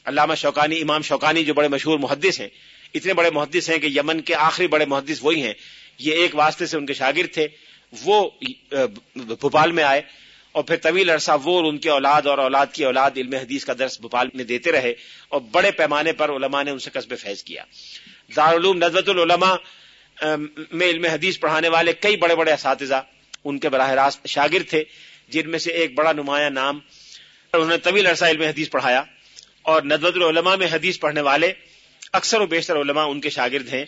علامہ شوکانی، امام شوکانی جو بڑے مشہور محدث ہیں، اتنے بڑے محدث ہیں کہ یمن کے آخری بڑے محدث وہی ہیں۔ یہ ایک واسطے سے ان کے شاگرد تھے۔ وہ بھوپال میں آئے اور پھر طویل عرصہ وہ اور ان کے اولاد اور اولاد کی اولاد، علم حدیث کا درس بھوپال میں دیتے رہے اور بڑے پیمانے پر علماء نے ان سے قصب فیض کیا۔ دارالعلوم نظرت العلماء میں علم حدیث پڑھانے والے کئی بڑے بڑے اساتذہ، ان کے براہ راست شاگرد تھے، جن میں سے ایک بڑا نمایاں نام انہوں نے طویل عرصہ علم حدیث پڑھایا، اور ندوت العلماء میں حدیث پڑھنے والے اکثر و بیشتر علماء ان کے شاگرد ہیں۔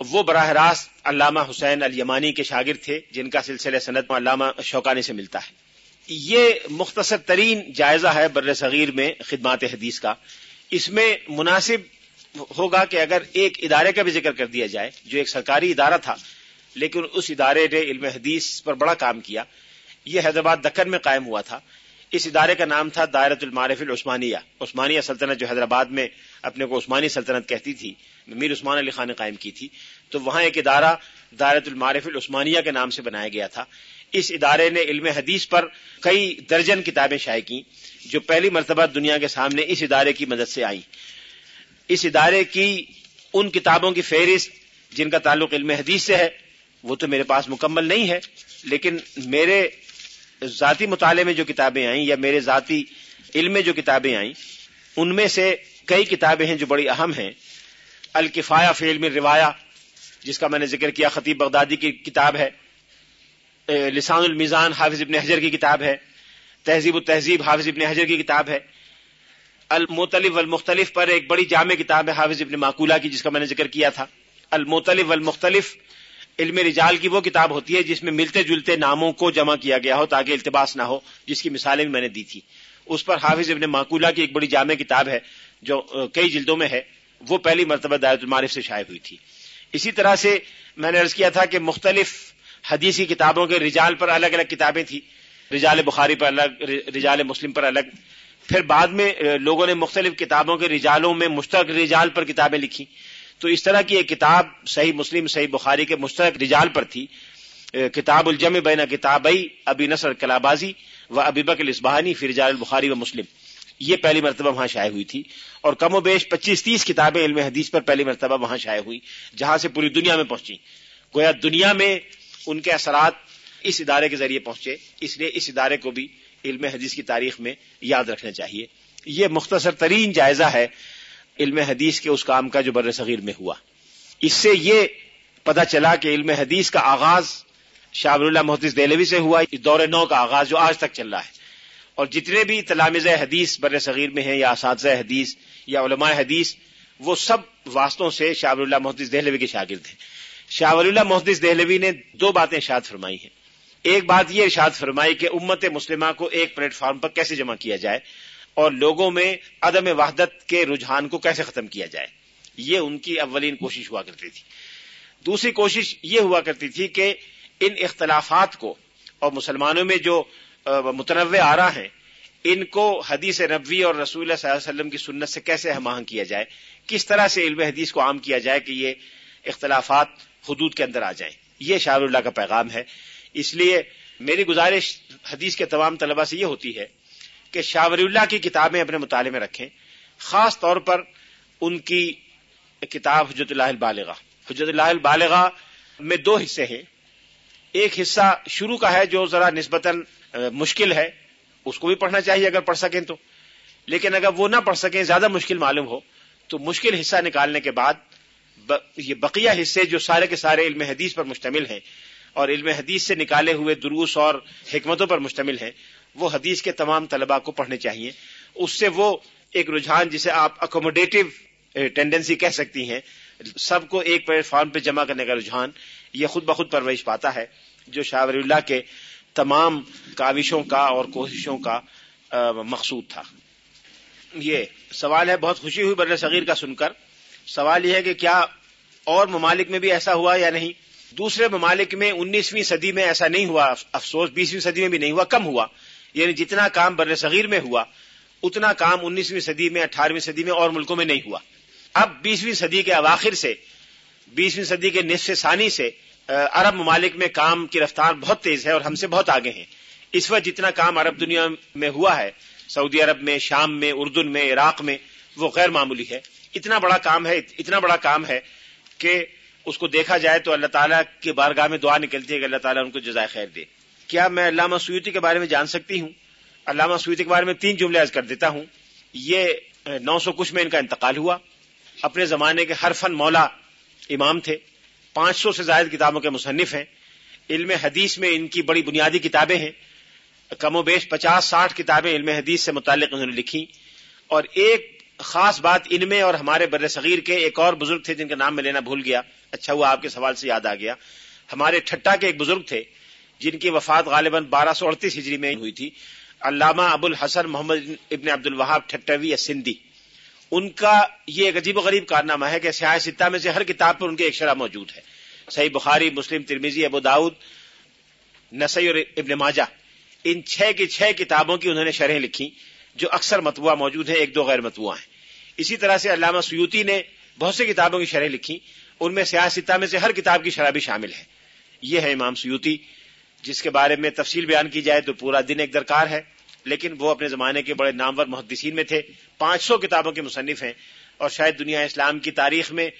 وہ براہ راست علامہ حسین الیمانی کے شاگرد تھے، جن کا سلسلہ صنعت علامہ شوکانی سے ملتا ہے۔ یہ مختصر ترین جائزہ ہے بر صغیر میں خدمات حدیث کا۔ اس میں مناسب ہوگا کہ اگر ایک ادارے کا بھی ذکر کر دیا جائے، جو ایک سرکاری ادارہ تھا، لیکن اس ادارے نے علم حدیث پر بڑا کام کیا، یہ حیدرآباد دکن میں قائم ہوا تھا۔ اس ادارے کا نام تھا دائرت المعارف العثمانیہ۔ عثمانیہ سلطنت جو حیدرآباد میں اپنے کو عثمانی سلطنت کہتی تھی، میر عثمان علی خان نے قائم کی تھی۔ تو وہاں ایک ادارہ دائرت المعارف العثمانیہ کے نام سے بنایا گیا تھا۔ اس ادارے نے علم حدیث پر کئی درجن کتابیں شائع کی جو پہلی مرتبہ دنیا کے سامنے اس ادارے کی مدد سے آئیں۔ اس ادارے کی ان کتابوں کی فہرست جن کا تعلق علم حدیث سے ہے، وہ تو میرے پاس مکمل نہیں ہے، لیکن میرے ذاتی مطالعے میں جو کتابیں آئیں یا میرے ذاتی علم میں جو کتابیں آئیں، ان میں سے کئی کتابیں ہیں جو بڑی اہم ہیں۔ الکفایا فی علم روایا جس کا میں نے ذکر کیا، خطیب بغدادی کی کتاب ہے لسان المیزان حافظ ابن حجر کی کتاب ہے، تہذیب و تہذیب حافظ ابن حجر کی کتاب ہے۔ المطلف والمختلف پر ایک بڑی جامع کتاب ہے حافظ ابن معقولہ کی، جس کا میں نے ذکر کیا تھا۔ المطلف والمختلف، علم رجال کی وہ کتاب ہوتی ہے جس میں ملتے جلتے ناموں کو جمع کیا گیا ہو تاکہ التباس نہ ہو، جس کی مثالیں بھی میں نے دی تھی۔ اس پر حافظ ابن معقولہ کی ایک بڑی جامع کتاب ہے جو کئی جلدوں میں ہے۔ وہ پہلی مرتبہ دائرۃ المعارف سے شائع ہوئی تھی۔ اسی طرح سے میں نے عرض کیا تھا کہ مختلف حدیثی کتابوں کے رجال پر الگ الگ کتابیں تھیں۔ رجال بخاری پر الگ، رجال مسلم پر الگ۔ پھر بعد میں لوگوں نے مختلف کتابوں کے رجالوں میں مشترک رجال پر کتابیں لکھی۔ تو اس طرح کی ایک کتاب صحیح مسلم، صحیح بخاری کے مشترک رجال پر تھی۔ کتاب الجم بین کتابئی ابی نصر کلابازی و ابی بک الاسبہانی فی رجال البخاری و مسلم۔ یہ پہلی مرتبہ وہاں شائع ہوئی تھی۔ اور کم و بیش پچیس، تیس کتابیں علم حدیث پر پہلی مرتبہ وہاں شائع ہوئی، جہاں سے پوری دنیا میں پہنچی گویا دنیا میں ان کے اثرات اس ادارے کے ذریعے پہنچے، اس لیے اس ادارے کو بھی علم حدیث کی تاریخ میں یاد رکھنا چاہیے۔ یہ مختصر ترین جائزہ ہے علم حدیث کے اس کام کا جو بر صغیر میں ہوا۔ اس سے یہ پتا چلا کہ علم حدیث کا آغاز شاہ اللہ محدث دہلوی سے ہوا۔ اس دور نو کا آغاز جو آج تک چل رہا ہے۔ اور جتنے بھی تلامز حدیث بر صغیر میں ہیں یا اساتذہ حدیث یا علماء حدیث، وہ سب واسطوں سے شاہ اللہ محدث دہلوی کے شاگرد ہیں۔ شاہ اللہ محدث دہلوی نے دو باتیں ارشاد فرمائی ہیں۔ ایک بات یہ ارشاد فرمائی کہ امت مسلمہ کو ایک پلیٹ فارم پر کیسے جمع کیا جائے اور لوگوں میں عدم وحدت کے رجحان کو کیسے ختم کیا جائے، یہ ان کی اولین کوشش ہوا کرتی تھی۔ دوسری کوشش یہ ہوا کرتی تھی کہ ان اختلافات کو اور مسلمانوں میں جو متنوع آ رہا ہیں، ان کو حدیث نبوی اور رسول اللہ صلی اللہ علیہ وسلم کی سنت سے کیسے ہم آہنگ کیا جائے، کس طرح سے علم حدیث کو عام کیا جائے کہ یہ اختلافات حدود کے اندر آ جائیں، یہ شاہ اللہ کا پیغام ہے۔ اس لیے میری گزارش حدیث کے تمام طلبہ سے یہ ہوتی ہے کہ شاہ ولی اللہ کی کتابیں اپنے مطالعے میں رکھیں، خاص طور پر ان کی کتاب حجت اللہ البالغہ۔ حجت اللہ البالغہ میں دو حصے ہیں۔ ایک حصہ شروع کا ہے جو ذرا نسبتاً مشکل ہے، اس کو بھی پڑھنا چاہیے اگر پڑھ سکیں تو۔ لیکن اگر وہ نہ پڑھ سکیں، زیادہ مشکل معلوم ہو، تو مشکل حصہ نکالنے کے بعد یہ بقیہ حصے جو سارے کے سارے علم حدیث پر مشتمل ہیں اور علم حدیث سے نکالے ہوئے دروس اور حکمتوں پر مشتمل ہیں۔ وہ حدیث کے تمام طلباء کو پڑھنے چاہیے۔ اس سے وہ ایک رجحان جسے آپ اکوموڈیٹو ٹینڈنسی eh, کہہ سکتی ہیں۔ سب کو ایک پلیٹ فارم پہ جمع کرنے کا رجحان یہ خود بخود پرویش پاتا ہے۔ جو شاہ ولی اللہ کے تمام کاوشوں کا اور کوششوں کا eh, مقصود تھا۔ یہ سوال ہے، بہت خوشی ہوئی بر صغیر کا سن کر۔ سوال یہ ہے کہ کیا اور ممالک میں بھی ایسا ہوا یا نہیں؟ دوسرے ممالک میں انیسویں صدی میں ایسا نہیں ہوا، افسوس، بیسویں صدی میں بھی نہیں ہوا، کم ہوا۔ یعنی جتنا کام بر صغیر میں ہوا، اتنا کام انیسویں صدی میں، اٹھارہویں صدی میں اور ملکوں میں نہیں ہوا۔ اب بیسویں صدی کے اواخر سے، بیسویں صدی کے نصف ثانی سے عرب ممالک میں کام کی رفتار بہت تیز ہے اور ہم سے بہت آگے ہیں۔ اس وقت جتنا کام عرب دنیا میں ہوا ہے، سعودی عرب میں، شام میں، اردن میں، عراق میں، وہ غیر معمولی ہے۔ اتنا بڑا کام ہے، اتنا بڑا کام ہے کہ اس کو دیکھا جائے تو اللہ تعالیٰ کے بارگاہ میں دعا نکلتی ہے کہ اللہ تعالیٰ ان کو جزائے خیر دے۔ کیا میں علامہ سیوتی کے بارے میں جان سکتی ہوں؟ علامہ سیوتی کے بارے میں تین جملے عرض کر دیتا ہوں۔ یہ نو سو کچھ میں ان کا انتقال ہوا۔ اپنے زمانے کے ہر فن مولا امام تھے۔ پانچ سو سے زائد کتابوں کے مصنف ہیں۔ علم حدیث میں ان کی بڑی بنیادی کتابیں ہیں۔ کم و بیش پچاس ساٹھ کتابیں علم حدیث سے متعلق انہوں نے لکھی اور ایک خاص بات ان میں اور ہمارے بر صغیر کے ایک اور بزرگ تھے جن کا نام میں لینا بھول گیا۔ اچھا ہوا آپ کے سوال سے یاد آ گیا۔ ہمارے ٹھٹا کے ایک بزرگ تھے جن کی وفات غالباً بارہ سو اڑتیس ہجری میں ہوئی تھی۔ علامہ ابو الحسن محمد ابن عبد الوہاب ٹھٹوی سندھی ان کا یہ ایک عجیب و غریب کارنامہ ہے کہ سیاح ستہ میں سے ہر کتاب پر ان کے ایک شرح موجود ہے۔ صحیح بخاری، مسلم ترمیزی ابو داود، نسائی اور ابن ماجہ۔ ان چھ کی چھ کتابوں کی انہوں نے شرح لکھی جو اکثر متبوعہ موجود ہیں، ایک دو غیر متبوعہ ہیں۔ اسی طرح سے علامہ سیوتی نے بہت سی کتابوں کی شرح لکھی ان میں سیاح ستہ میں سے ہر کتاب کی شرح بھی شامل ہے۔ یہ ہے امام سیوتی جس کے بارے میں تفصیل بیان کی جائے تو پورا دن ایک درکار ہے۔ لیکن وہ اپنے زمانے کے بڑے نامور محدثین میں تھے۔ پانچ سو کتابوں کے مصنف ہیں۔ اور شاید دنیا اسلام کی تاریخ میں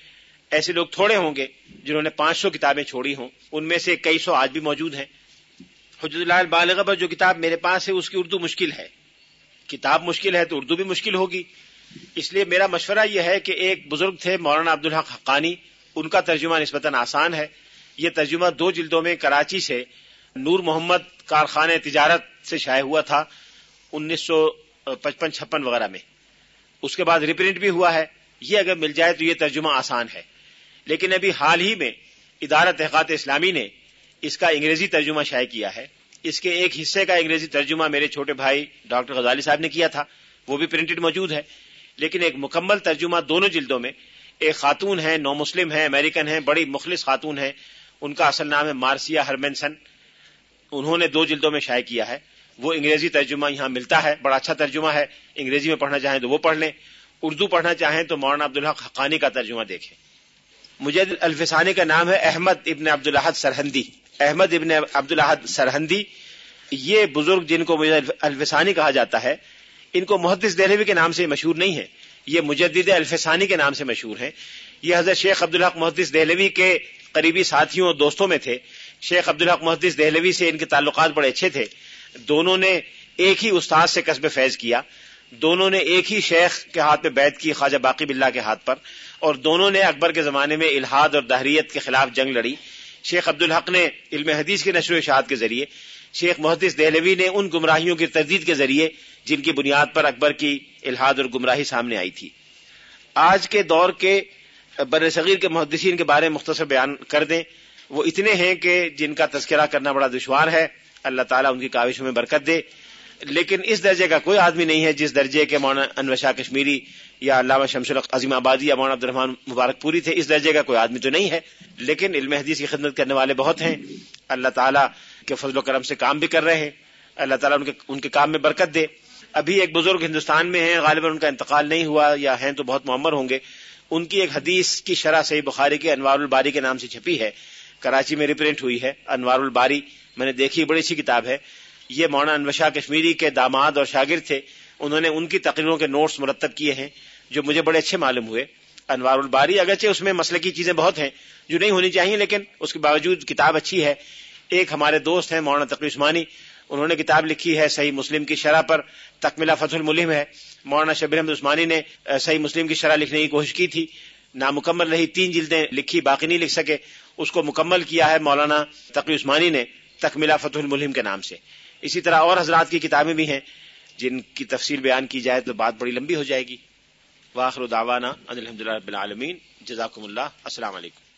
ایسے لوگ تھوڑے ہوں گے جنہوں نے پانچ سو کتابیں چھوڑی ہوں۔ ان میں سے کئی سو آج بھی موجود ہیں۔ حجت اللہ بالغ پر جو کتاب میرے پاس ہے، اس کی اردو مشکل ہے۔ کتاب مشکل ہے تو اردو بھی مشکل ہوگی۔ اس لیے میرا مشورہ یہ ہے کہ ایک بزرگ تھے مولانا عبدالحق حقانی، ان کا ترجمہ نسبتاً آسان ہے۔ یہ ترجمہ دو جلدوں میں کراچی سے نور محمد کارخانے تجارت سے شائع ہوا تھا، انیس سو پچپن چھپن وغیرہ میں۔ اس کے بعد ریپرنٹ بھی ہوا ہے۔ یہ اگر مل جائے تو یہ ترجمہ آسان ہے۔ لیکن ابھی حال ہی میں ادارہ تحقیقات اسلامی نے اس کا انگریزی ترجمہ شائع کیا ہے۔ اس کے ایک حصے کا انگریزی ترجمہ میرے چھوٹے بھائی ڈاکٹر غزالی صاحب نے کیا تھا، وہ بھی پرنٹڈ موجود ہے۔ لیکن ایک مکمل ترجمہ دونوں جلدوں میں، ایک خاتون ہے، نو مسلم ہے، امریکن ہے، بڑی مخلص خاتون ہے، ان کا اصل نام ہے مارسیا ہرمنسن انہوں نے دو جلدوں میں شائع کیا ہے۔ وہ انگریزی ترجمہ یہاں ملتا ہے، بڑا اچھا ترجمہ ہے۔ انگریزی میں پڑھنا چاہیں تو وہ پڑھ لیں۔ اردو پڑھنا چاہیں تو مولانا عبدالحق حقانی کا ترجمہ دیکھیں۔ مجھے الفسانی کا نام ہے احمد ابن عبد الحد سرہندی۔ احمد ابن عبدالحد سرہندی، یہ بزرگ جن کو الفسانی کہا جاتا ہے، ان کو محدث دہلوی کے نام سے مشہور نہیں ہے، یہ مجدد الفسانی کے نام سے مشہور ہیں۔ یہ حضرت شیخ عبدالحق محدث دہلوی کے قریبی ساتھیوں اور دوستوں میں تھے۔ شیخ عبدالحق محدث دہلوی سے ان کے تعلقات بڑے اچھے تھے۔ دونوں نے ایک ہی استاد سے قصب فیض کیا۔ دونوں نے ایک ہی شیخ کے ہاتھ میں بیت کی، خواجہ باقی بلّہ کے ہاتھ پر۔ اور دونوں نے اکبر کے زمانے میں الحاد اور دہریت کے خلاف جنگ لڑی۔ شیخ عبدالحق نے علم حدیث کے نشر و اشاعت کے ذریعے، شیخ محدث دہلوی نے ان گمراہیوں کی تردید کے ذریعے جن کی بنیاد پر اکبر کی الحاد اور گمراہی سامنے آئی تھی۔ آج کے دور کے بر صغیر کے محدثین کے بارے میں مختصر بیان کر دیں۔ وہ اتنے ہیں کہ جن کا تذکرہ کرنا بڑا دشوار ہے۔ اللہ تعالیٰ ان کی کاوشوں میں برکت دے۔ لیکن اس درجے کا کوئی آدمی نہیں ہے جس درجے کے مولانا انور شاہ کشمیری یا علامہ شمس الق عظیم آبادی یا مولانا عبدالرحمان مبارک پوری تھے، اس درجے کا کوئی آدمی تو نہیں ہے، لیکن علم حدیث کی خدمت کرنے والے بہت ہیں۔ اللہ تعالیٰ کے فضل و کرم سے کام بھی کر رہے ہیں۔ اللہ تعالیٰ ان کے ان کے کام میں برکت دے۔ ابھی ایک بزرگ ہندوستان میں ہیں، غالباً ان کا انتقال نہیں ہوا یا ہیں تو بہت معمر ہوں گے۔ ان کی ایک حدیث کی شرح صحیح بخاری کے انوار الباری کے نام سے چھپی ہے۔ کراچی میں ریپرنٹ ہوئی ہے، انوار الباری۔ میں نے دیکھی، بڑی اچھی کتاب ہے۔ یہ مولانا انوشا کشمیری کے داماد اور شاگرد تھے۔ انہوں نے ان کی تقریروں کے نوٹس مرتب کیے ہیں۔ جو مجھے بڑے اچھے معلوم ہوئے، انوار الباری، اگرچہ اس میں مسئلے کی چیزیں بہت ہیں، جو نہیں ہونی چاہیے، لیکن اس کے باوجود کتاب اچھی ہے۔ ایک ہمارے دوست ہیں، مولانا تقی عثمانی، انہوں نے کتاب لکھی ہے صحیح مسلم کی شرح پر، تکملہ فتح الملم ہے۔ مولانا شبیر احمد عثمانی نے صحیح مسلم کی شرح لکھنے کی کوشش کی تھی۔ نامکمل رہی، تین جلدیں لکھی، باقی نہیں لکھ سکے۔ اس کو مکمل کیا ہے مولانا تقی عثمانی نے، تکملہ فتح الملم کے نام سے۔ اسی طرح اور حضرات کی کتابیں بھی ہیں، جن کی تفصیل بیان کی جائے تو بات بڑی لمبی ہو جائے گی۔ واخر داوانا الحمد للہ رب العالمین. جزاکم اللہ. السلام علیکم.